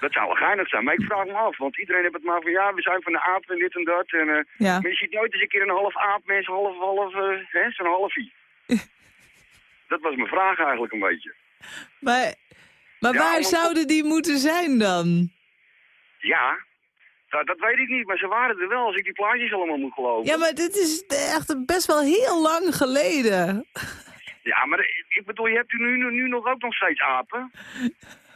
Dat zou wel geinig zijn, maar ik vraag me af, want iedereen heeft het maar van ja, we zijn van de aap en dit en dat. En, eh, Ja. Maar je ziet nooit eens een keer een half aap, mensen half, half, eh, hè, zo'n halfie. dat was mijn vraag eigenlijk een beetje. Maar, maar Ja, waar want- zouden die moeten zijn dan? Ja, dat, dat weet ik niet, maar ze waren er wel als ik die plaatjes allemaal moet geloven. Ja, maar dit is echt best wel heel lang geleden. Ja, maar ik bedoel, je hebt nu, nu, nu nog ook nog steeds apen.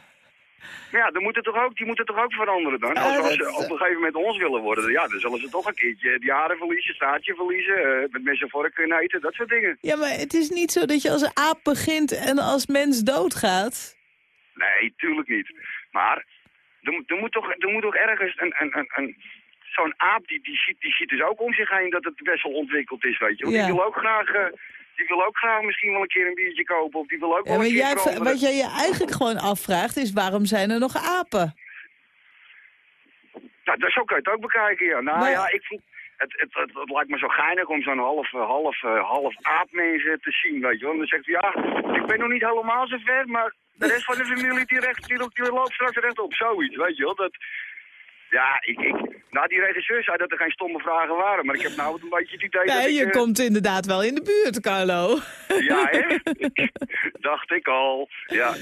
Maar ja, dan moet het toch ook, die moeten toch ook veranderen dan? Als, ze op een gegeven moment ons willen worden, ja, dan zullen ze toch een keertje die haren verliezen, staartje verliezen, eh, met mes en vork kunnen eten, dat soort dingen. Ja, maar het is niet zo dat je als aap begint en als mens doodgaat. Nee, tuurlijk niet. Maar er, moet- er, moet, toch, er moet toch ergens een, een, een, een zo'n aap, die, die, ziet, die ziet dus ook om zich heen dat het best wel ontwikkeld is, weet je. Want Ja. die wil ook graag... eh, die wil ook graag misschien wel een keer een biertje kopen. Of die wil ook Ja, wel een keer jij, veranderen. wat jij je eigenlijk gewoon afvraagt is waarom zijn er nog apen? Nou, dat zo kan je het ook bekijken, ja. Nou Maar- ja, ik voel... Het, het, het, het lijkt me zo geinig om zo'n half, eh, half, eh, half aapmensen te zien, weet je wel. En dan zegt hij, ja, ik ben nog niet helemaal zo ver, maar de rest van de familie die, recht, die, die loopt straks rechtop. Zoiets, weet je wel. Dat, ja, ik, ik, nou, die regisseur zei dat er geen stomme vragen waren, maar ik heb nou een beetje het idee dat Nee, je eh, komt inderdaad wel in de buurt, Carlo. Ja, hè? Dacht ik al. Ja.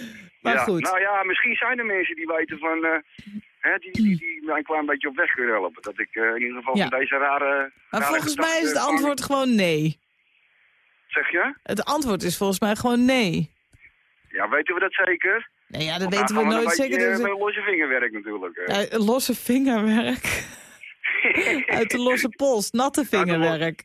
Maar ja. goed. Nou ja, misschien zijn er mensen die weten van... eh, hè, die, die, die mij een klein beetje op weg kunnen helpen. Dat ik eh, in ieder geval Ja. van deze rare... Maar rare volgens mij is het antwoord gewoon nee. Zeg je? Het antwoord is volgens mij gewoon nee. Ja, weten we dat zeker? Nee, ja, dat Want weten we nooit een zeker. beetje, eh, is- met een losse vingerwerk natuurlijk. eh. Ja, losse vingerwerk. Uit de losse pols, natte vingerwerk.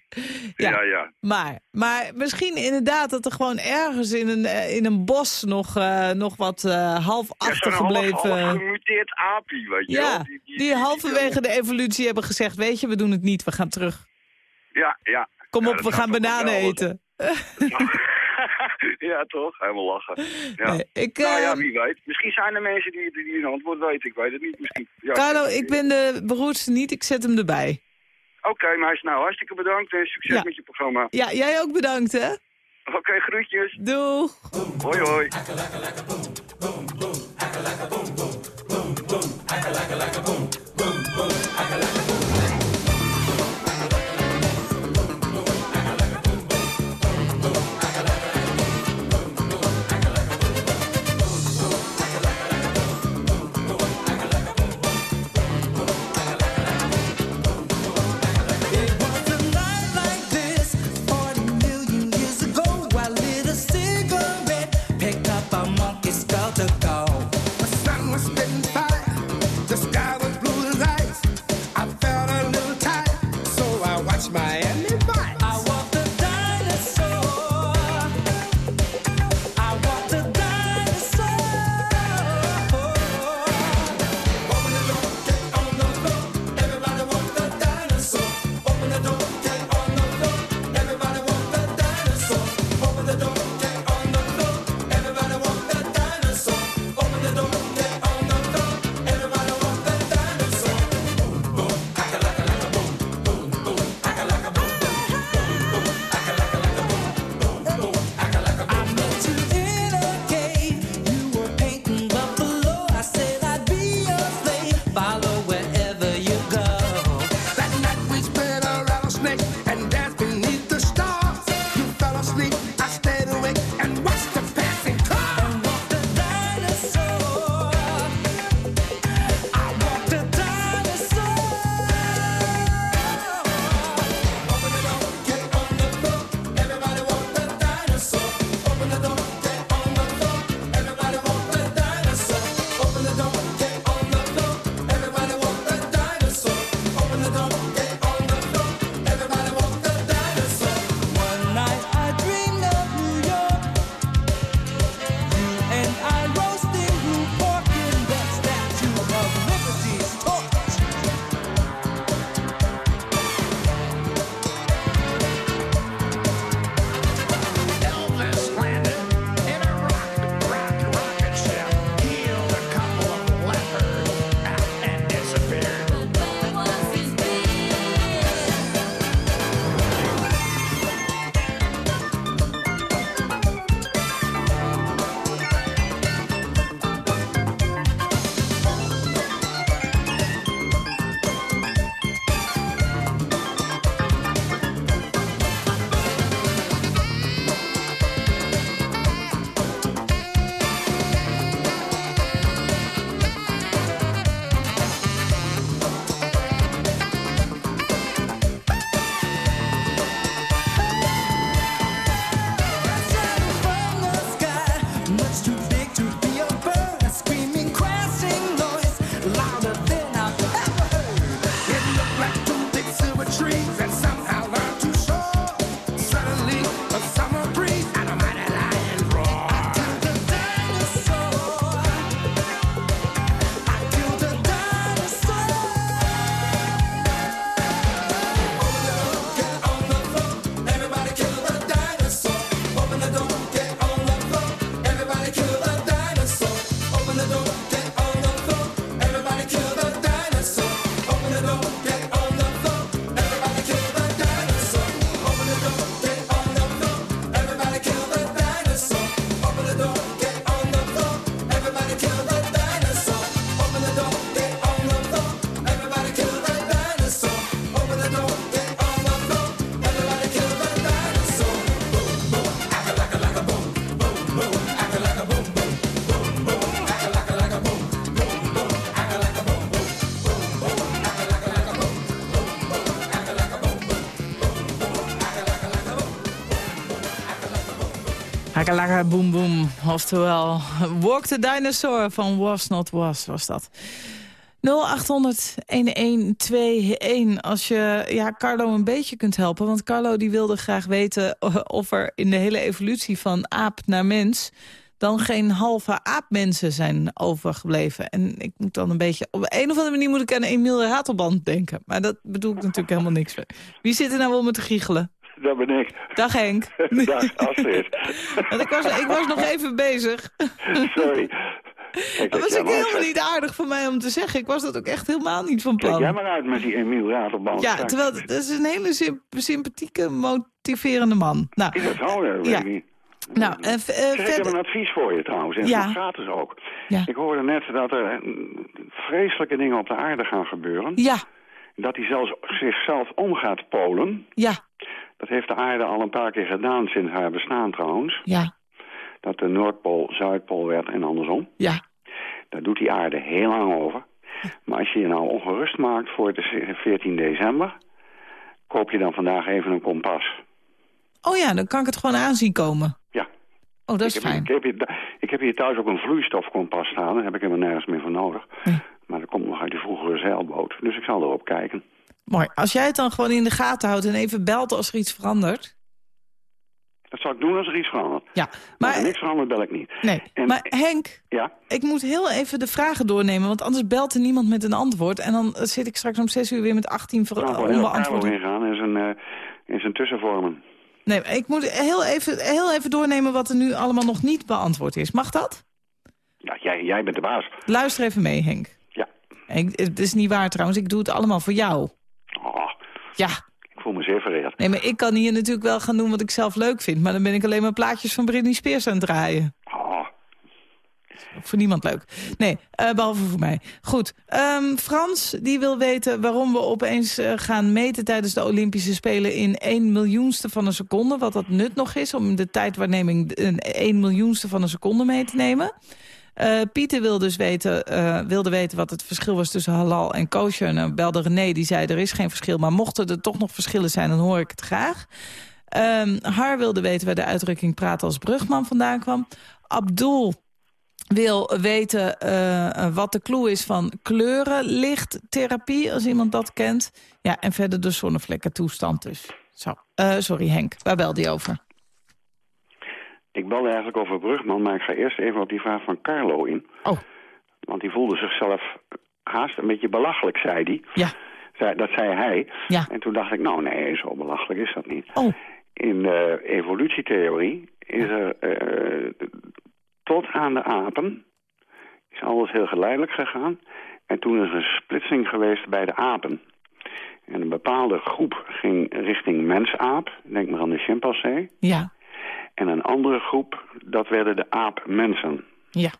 Ja, ja, ja. Maar, maar misschien inderdaad dat er gewoon ergens in een, eh, in een bos nog, eh, nog wat eh, half Ja, zo'n half, achtergebleven... half gemuteerd apie, weet je ja, Die- die- die halverwege de evolutie hebben gezegd... weet je, we doen het niet, we gaan terug. Ja, ja. Kom Ja, op, we gaan bananen eten. ja, toch? Helemaal lachen. Ja. Nee, ik, nou ja, eh, wie weet. Misschien zijn er mensen die, die, die een antwoord weten. Ik weet het niet. Misschien. Ja, Carlo, ik ben de beroerdste niet, ik zet hem erbij. Oké, maar nou, hartstikke bedankt en succes Ja. met je programma. Ja, jij ook bedankt, hè? Oké, groetjes. Doeg. Hoi, hoi. Picked Laka laka boom boom. Oftewel, Walk the Dinosaur van Was Not Was was dat. 0800-1121 als je ja, Carlo een beetje kunt helpen. Want Carlo die wilde graag weten of er in de hele evolutie van aap naar mens... dan geen halve aapmensen zijn overgebleven. En ik moet dan een beetje... Op een of andere manier moet ik aan Emiel Ratelband denken. Maar dat bedoel ik natuurlijk helemaal niks mee. Wie zit er nou wel met te giechelen? Dat ben ik. Dag Henk. Dag Astrid. Want ik, was, ik was nog even bezig. Sorry. Kijk, Dat was ik helemaal uit- niet aardig van mij om te zeggen. Ik was dat ook echt helemaal niet van Kijk plan. jij maar uit met die Emiel Ratelband. Ja, straks. terwijl dat is een hele symp- sympathieke, motiverende man. Nou, Is dat zo? Dat Ja. niet. nou eh, Zeg, ik heb een advies voor je trouwens. En Ja. ja. gratis ook. Ja. Ik hoorde net dat er eh, vreselijke dingen op de aarde gaan gebeuren. Ja, Dat hij zelfs zichzelf om gaat polen. ja, Dat heeft de aarde al een paar keer gedaan sinds haar bestaan trouwens. ja, Dat de Noordpool Zuidpool werd en andersom. ja. Daar doet die aarde heel lang over. Maar als je je nou ongerust maakt voor de 14 december... koop je dan vandaag even een kompas. Oh ja, dan kan ik het gewoon aanzien komen. Ja. Oh, dat is ik heb, fijn. Ik heb, hier, ik heb hier thuis ook een vloeistofkompas staan. Daar heb ik helemaal nergens meer voor nodig. Maar dat komt nog uit die vroegere zeilboot. Dus ik zal erop kijken. Mooi. Als jij het dan gewoon in de gaten houdt en even belt als er iets verandert. Dat zal ik doen als er iets verandert. Ja, Maar als er niks verandert, bel ik niet. Nee, En- maar Henk, Ja? ik moet heel even de vragen doornemen... want anders belt er niemand met een antwoord... en dan zit ik straks om zes uur weer met 18 ver- Ik kan gewoon heel Carlo onbeantwoorde... ingaan en zijn, eh in zijn tussenvormen. Nee, ik moet heel even, heel even doornemen wat er nu allemaal nog niet beantwoord is. Mag dat? Ja, jij, jij bent de baas. Luister even mee, Henk. Ja. Ik, het is niet waar trouwens, ik doe het allemaal voor jou. Ja, ik voel me zeer vereerd. nee, maar ik kan hier natuurlijk wel gaan doen wat ik zelf leuk vind... maar dan ben ik alleen maar plaatjes van Britney Spears aan het draaien. Oh, Voor niemand leuk. Nee, eh, behalve voor mij. Goed, ehm, Frans die wil weten waarom we opeens eh, gaan meten... tijdens de Olympische Spelen in 1 miljoenste van een seconde. Wat dat nut nog is om de tijdwaarneming een 1 miljoenste van een seconde mee te nemen. Eh, Pieter wil dus weten, eh, wilde weten wat het verschil was tussen halal en kosher. Nou, belde René, die zei er is geen verschil. Maar mochten er toch nog verschillen zijn, dan hoor ik het graag. Ehm, Har wilde weten waar de uitdrukking praten als brugman vandaan kwam. Abdul wil weten eh, wat de clue is van kleurenlichttherapie, als iemand dat kent. Ja, en verder de zonnevlekken toestand dus. Zo. Eh, sorry Henk, waar belde je over? Ik belde eigenlijk over Brugman, maar ik ga eerst even op die vraag van Carlo in. Oh. Want die voelde zichzelf haast een beetje belachelijk, zei hij. Ja. Dat zei hij. Ja. En toen dacht ik, nou nee, zo belachelijk is dat niet. Oh. In de evolutietheorie is er eh, tot aan de apen is alles heel geleidelijk gegaan. En toen is er een splitsing geweest bij de apen. En een bepaalde groep ging richting mensaap. Denk maar aan de chimpansee. Ja, En een andere groep, dat werden de aapmensen. ja,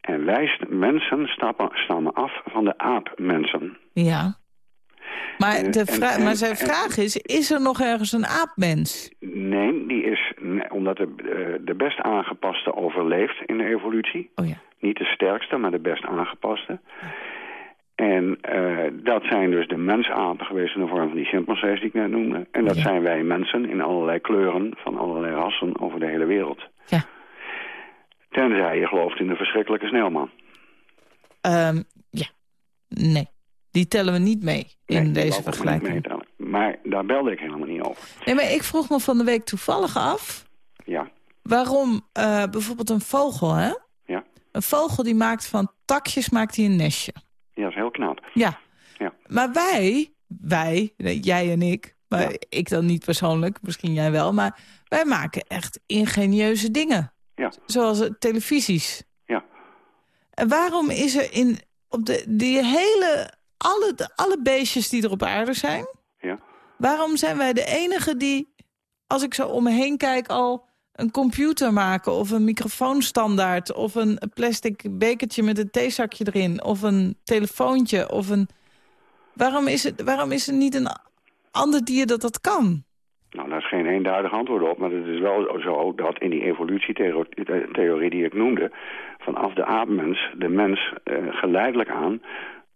En wij mensen stappen, stammen af van de aapmensen. ja. Maar, de en- vra- en- maar zijn en- vraag is, is er nog ergens een aapmens? Nee, die is, omdat de, eh, de best aangepaste overleeft in de evolutie. Oh ja. Niet de sterkste, maar de best aangepaste. En eh, dat zijn dus de mensapen geweest in de vorm van die chimpansees die ik net noemde. En dat Ja. zijn wij mensen in allerlei kleuren van allerlei rassen over de hele wereld. Ja. Tenzij je gelooft in de verschrikkelijke sneeuwman. Ehm, ja, nee. Die tellen we niet mee in Nee, deze vergelijking. Maar daar belde ik helemaal niet over. Nee, maar ik vroeg me van de week toevallig af... Ja, waarom eh, bijvoorbeeld een vogel, hè? ja. Een vogel die maakt van takjes maakt hij een nestje. Ja, dat is heel knap. Ja. Ja. Maar wij, wij, jij en ik... maar ik dan niet persoonlijk, misschien jij wel... maar wij maken echt ingenieuze dingen. Ja. Zoals eh, televisies. Ja. En waarom is er in op de, die hele... Alle, de- alle beestjes die er op aarde zijn... Ja. waarom zijn wij de enige die, als ik zo om me heen kijk... al een computer maken of een microfoonstandaard... of een plastic bekertje met een theezakje erin... of een telefoontje of een... Waarom is, het, waarom is er niet een ander dier dat dat kan? Nou, daar is geen eenduidig antwoord op. Maar het is wel zo dat in die evolutietheorie die ik noemde... vanaf de aapmens de mens eh, geleidelijk aan...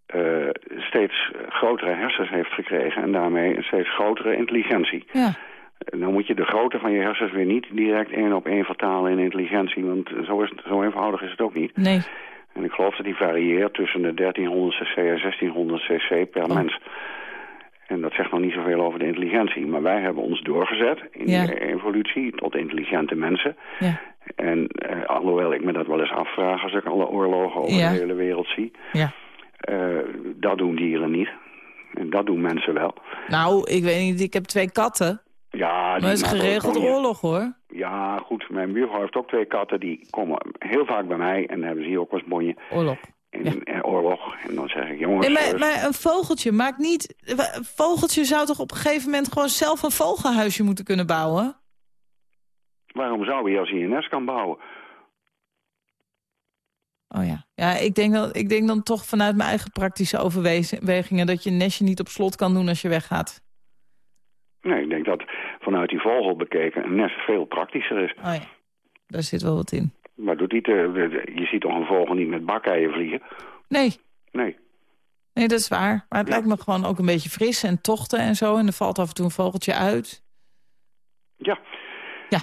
eh, steeds grotere hersens heeft gekregen... en daarmee een steeds grotere intelligentie. Ja. Dan moet je de grootte van je hersens weer niet direct één op één vertalen in intelligentie. Want zo, is, het- zo eenvoudig is het ook niet. Nee. En ik geloof dat die varieert tussen de 1300 cc en 1600 cc per Oh. mens. En dat zegt nog niet zoveel over de intelligentie. Maar wij hebben ons doorgezet in Ja. die evolutie tot intelligente mensen. Ja. En eh, alhoewel ik me dat wel eens afvraag als ik alle oorlogen over Ja. de hele wereld zie. Ja. eh, dat doen dieren niet. En dat doen mensen wel. Nou, ik weet niet, ik heb twee katten. Ja, Maar het is geregeld oorlog, hoor. Ja, goed. Mijn buurvrouw heeft ook twee katten. Die komen heel vaak bij mij. En dan hebben ze hier ook wel eens bonje. Oorlog. Eh, oorlog. En dan zeg ik, jongens... Nee, maar, eh, maar een vogeltje maakt niet... Een vogeltje zou toch op een gegeven moment gewoon zelf een vogelhuisje moeten kunnen bouwen? waarom zou hij als hij een nest kan bouwen? Oh ja. Ja, ik denk, dan, ik denk dan toch vanuit mijn eigen praktische overwegingen... dat je een nestje niet op slot kan doen als je weggaat. Nee, ik denk dat vanuit die vogel bekeken een nest veel praktischer is. Oh ja, daar zit wel wat in. Maar doet niet, eh, je ziet toch een vogel niet met bakkeien vliegen? Nee, Nee. nee, dat is waar. Maar het lijkt me gewoon ook een beetje fris en tochten en zo. En er valt af en toe een vogeltje uit. Ja. Ja.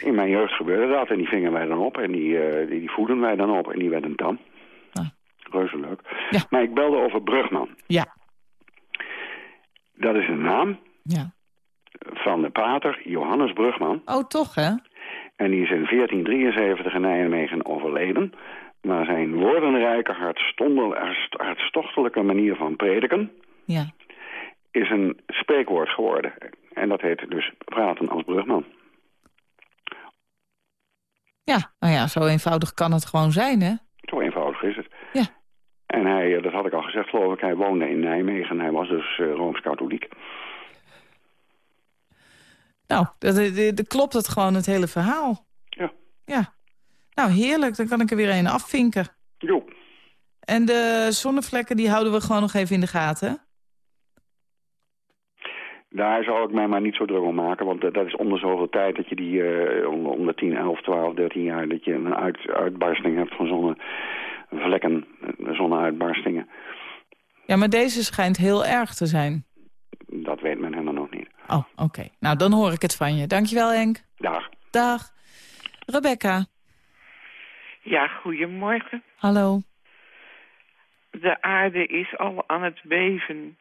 In mijn jeugd gebeurde dat en die vingen wij dan op en die, eh, die, die voeden wij dan op en die werden tam. Ah. Reuze leuk. Maar ik belde over Brugman. Ja. Dat is een naam Ja. Van de pater Johannes Brugman. Oh, toch, hè? En die is in 1473 in Nijmegen overleden. Maar zijn woordenrijke, hartstochtelijke manier van prediken... Ja. is een spreekwoord geworden. En dat heet dus praten als brugman. Ja, nou ja, zo eenvoudig kan het gewoon zijn, hè? Zo eenvoudig is het. Ja. En hij, eh, dat had ik al gezegd, geloof ik, hij woonde in Nijmegen. Hij was dus eh, Rooms-Katholiek. Nou, dat, dat, dat klopt het gewoon, het hele verhaal. Ja. Ja. Nou, heerlijk. Dan kan ik er weer een afvinken. Jo. En de zonnevlekken, die houden we gewoon nog even in de gaten? Daar zou ik mij maar niet zo druk om maken, want eh, dat is om de zoveel tijd dat je die, de 10, 11, 12, 13 jaar, dat je een uit, uitbarsting hebt van zonnevlekken, eh, zonneuitbarstingen. Ja, maar deze schijnt heel erg te zijn. Dat weet men. Oh, oké. Nou, dan hoor ik het van je. Dankjewel, Henk. Dag. Dag. Rebecca. Ja, goedemorgen. Hallo. De aarde is al aan het beven.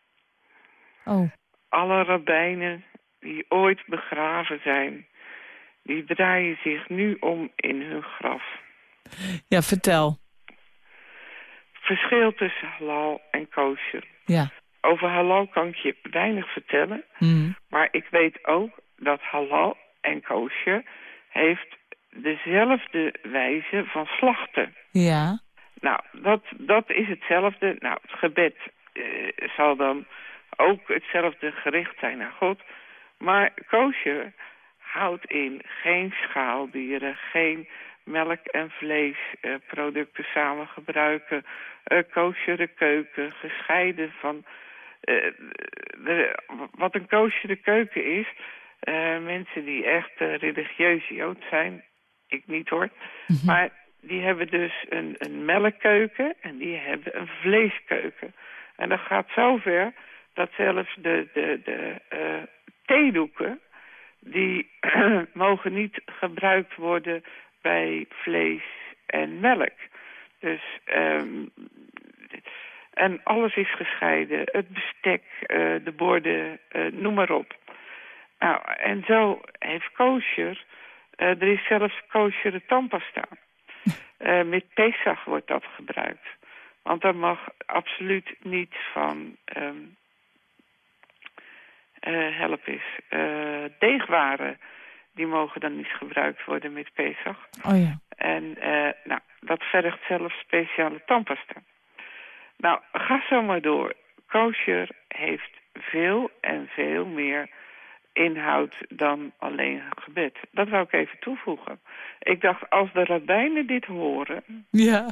Oh. Alle rabbijnen die ooit begraven zijn, die draaien zich nu om in hun graf. Ja, vertel. Verschil tussen halal en kosher. Ja. Over halal kan ik je weinig vertellen, Mhm. Maar ik weet ook dat halal en kosher heeft dezelfde wijze van slachten. Ja. Nou, dat, dat is hetzelfde. Nou, het gebed eh, zal dan ook hetzelfde gericht zijn naar God. Maar kosher houdt in geen schaaldieren, geen melk- en vleesproducten samen gebruiken. eh kosheren keuken, gescheiden van... eh, de, wat een kosheren keuken is... eh, mensen die echt eh, religieus jood zijn, ik niet hoor... maar die hebben dus een, een melkkeuken en die hebben een vleeskeuken. En dat gaat zover dat zelfs de, de, de eh, theedoeken... die mogen niet gebruikt worden bij vlees en melk. Dus, ehm, en alles is gescheiden. Het bestek, eh, de borden, eh, noem maar op. Nou, en zo heeft kosher... eh, er is zelfs kosher tandpasta. Met Pesach wordt dat gebruikt. Want er mag absoluut niets van... eh, help eens. eh, deegwaren, die mogen dan niet gebruikt worden met Pesach. Oh ja. En eh, nou, dat vergt zelfs speciale tandpasta. Nou, ga zo maar door. Kosher heeft veel en veel meer inhoud dan alleen gebed. Dat wou ik even toevoegen. Ik dacht, als de rabbijnen dit horen... Ja.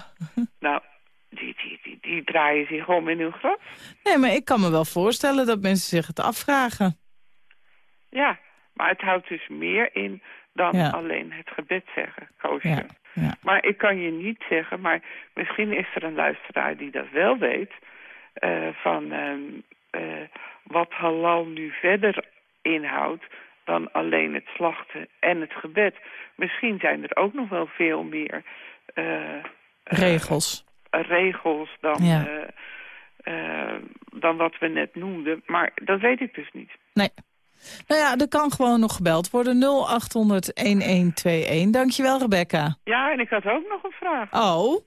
Nou, die, die, die, die draaien zich om in hun graf. Nee, maar ik kan me wel voorstellen dat mensen zich het afvragen. Ja, maar het houdt dus meer in dan Ja. alleen het gebed zeggen, kosher. Ja, ja. Maar ik kan je niet zeggen, maar misschien is er een luisteraar die dat wel weet... eh, van ehm, eh, wat halal nu verder inhoudt dan alleen het slachten en het gebed. Misschien zijn er ook nog wel veel meer eh, Regels. regels dan, Ja. dan wat we net noemden. Maar dat weet ik dus niet. Nee. Nou ja, er kan gewoon nog gebeld worden. 0800-1121. Dankjewel, Rebecca. Ja, en ik had ook nog een vraag. Oh?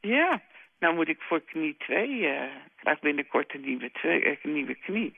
Ja, nou moet ik voor knie 2, eh krijg binnenkort een nieuwe, twee, eh, een nieuwe knie.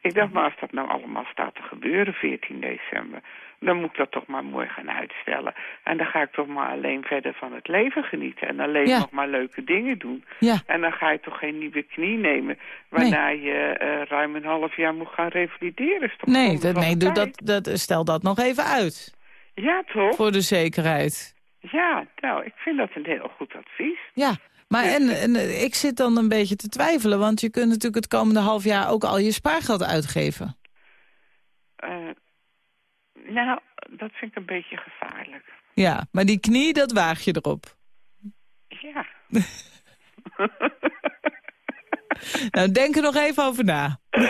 Ik dacht, maar als dat nou allemaal staat te gebeuren, 14 december... dan moet ik dat toch maar mooi gaan uitstellen. En dan ga ik toch maar alleen verder van het leven genieten. En alleen Ja. nog maar leuke dingen doen. Ja. En dan ga je toch geen nieuwe knie nemen... waarna je eh, ruim een half jaar moet gaan revalideren. Is toch Nee, dat, nee doe dat, dat, stel dat nog even uit. Ja, toch? Voor de zekerheid. Ja, nou, ik vind dat een heel goed advies. Ja, maar en, en eh, ik zit dan een beetje te twijfelen... want je kunt natuurlijk het komende half jaar ook al je spaargeld uitgeven. Eh, nou, dat vind ik een beetje gevaarlijk. Ja, maar die knie, dat waag je erop. Ja. Nou, denk er nog even over na. Hé,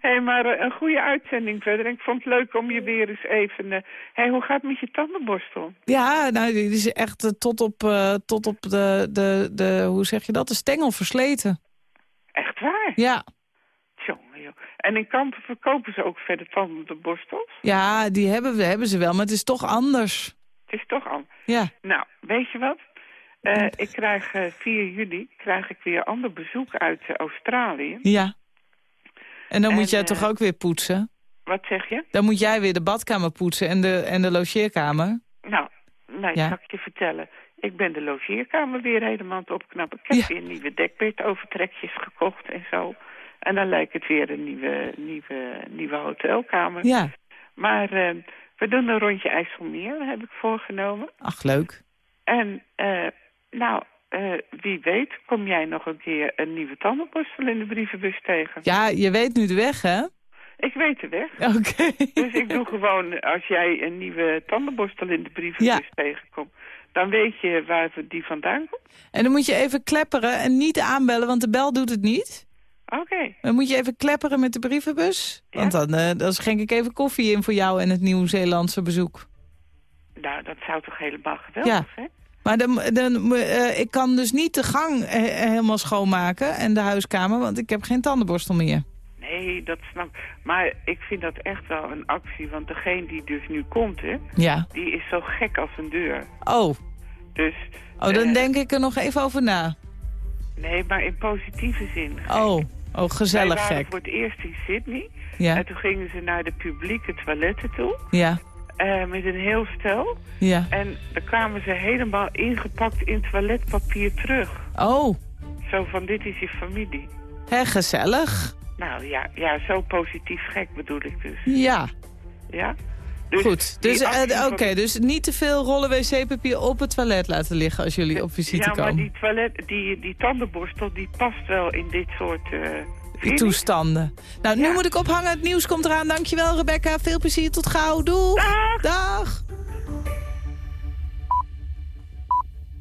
hey, maar eh, een goede uitzending verder. En ik vond het leuk om je weer eens even... Hé, hey, hoe gaat het met je tandenborstel? Ja, nou, die is echt eh, tot op, eh, tot op de, de, de, hoe zeg je dat, de stengel versleten. Echt waar? Ja. Jongen. En in Kampen verkopen ze ook verder tandenborstels? Ja, die hebben, we, hebben ze wel, maar het is toch anders. Het is toch al. Ja. Nou, weet je wat? Eh, ik krijg eh 4 juli krijg ik weer ander bezoek uit eh, Australië. Ja. En dan En, moet jij eh, toch ook weer poetsen? Wat zeg je? Dan moet jij weer de badkamer poetsen en de, en de logeerkamer. Nou, nou Ja. zal ik je vertellen. Ik ben de logeerkamer weer helemaal aan het opknappen. Ik heb weer nieuwe dekbedovertrekjes gekocht en zo. En dan lijkt het weer een nieuwe, nieuwe, nieuwe hotelkamer. Ja. Maar eh, we doen een rondje IJsselmeer, heb ik voorgenomen. Ach, leuk. En eh, nou, eh, wie weet kom jij nog een keer een nieuwe tandenborstel in de brievenbus tegen. Ja, je weet nu de weg, hè? Ik weet de weg. Oké. Dus ik doe gewoon, als jij een nieuwe tandenborstel in de brievenbus tegenkomt... dan weet je waar die vandaan komt. En dan moet je even klepperen en niet aanbellen, want de bel doet het niet. Oké. Dan moet je even klepperen met de brievenbus. Want dan, eh, dan schenk ik even koffie in voor jou en het Nieuw-Zeelandse bezoek. Nou, dat zou toch helemaal geweldig Ja. zijn? Maar dan, dan, eh, ik kan dus niet de gang eh, helemaal schoonmaken en de huiskamer, want ik heb geen tandenborstel meer. Nee, dat snap ik. Maar ik vind dat echt wel een actie. Want degene die dus nu komt, hè, Ja. die is zo gek als een deur. Oh, Dus, oh dan denk ik er nog even over na. nee, maar in positieve zin. Oh, oh gezellig Wij waren gek. voor het eerst in Sydney. Ja. En toen gingen ze naar de publieke toiletten toe. Ja, eh, met een heel stel. ja. En dan kwamen ze helemaal ingepakt in toiletpapier terug. Oh, Zo van, dit is je familie. hè, gezellig. Nou ja, ja zo positief gek bedoel ik dus. Ja, Ja? Goed. die Dus eh, oké, dus niet te veel rollen wc-papier op het toilet laten liggen als jullie op visite Ja, maar komen. die, toilet, die, die tandenborstel die past wel in dit soort... eh toestanden. Nou, nu moet ik ophangen. Het nieuws komt eraan. Dankjewel, Rebecca. Veel plezier. Tot gauw. Doeg. Dag.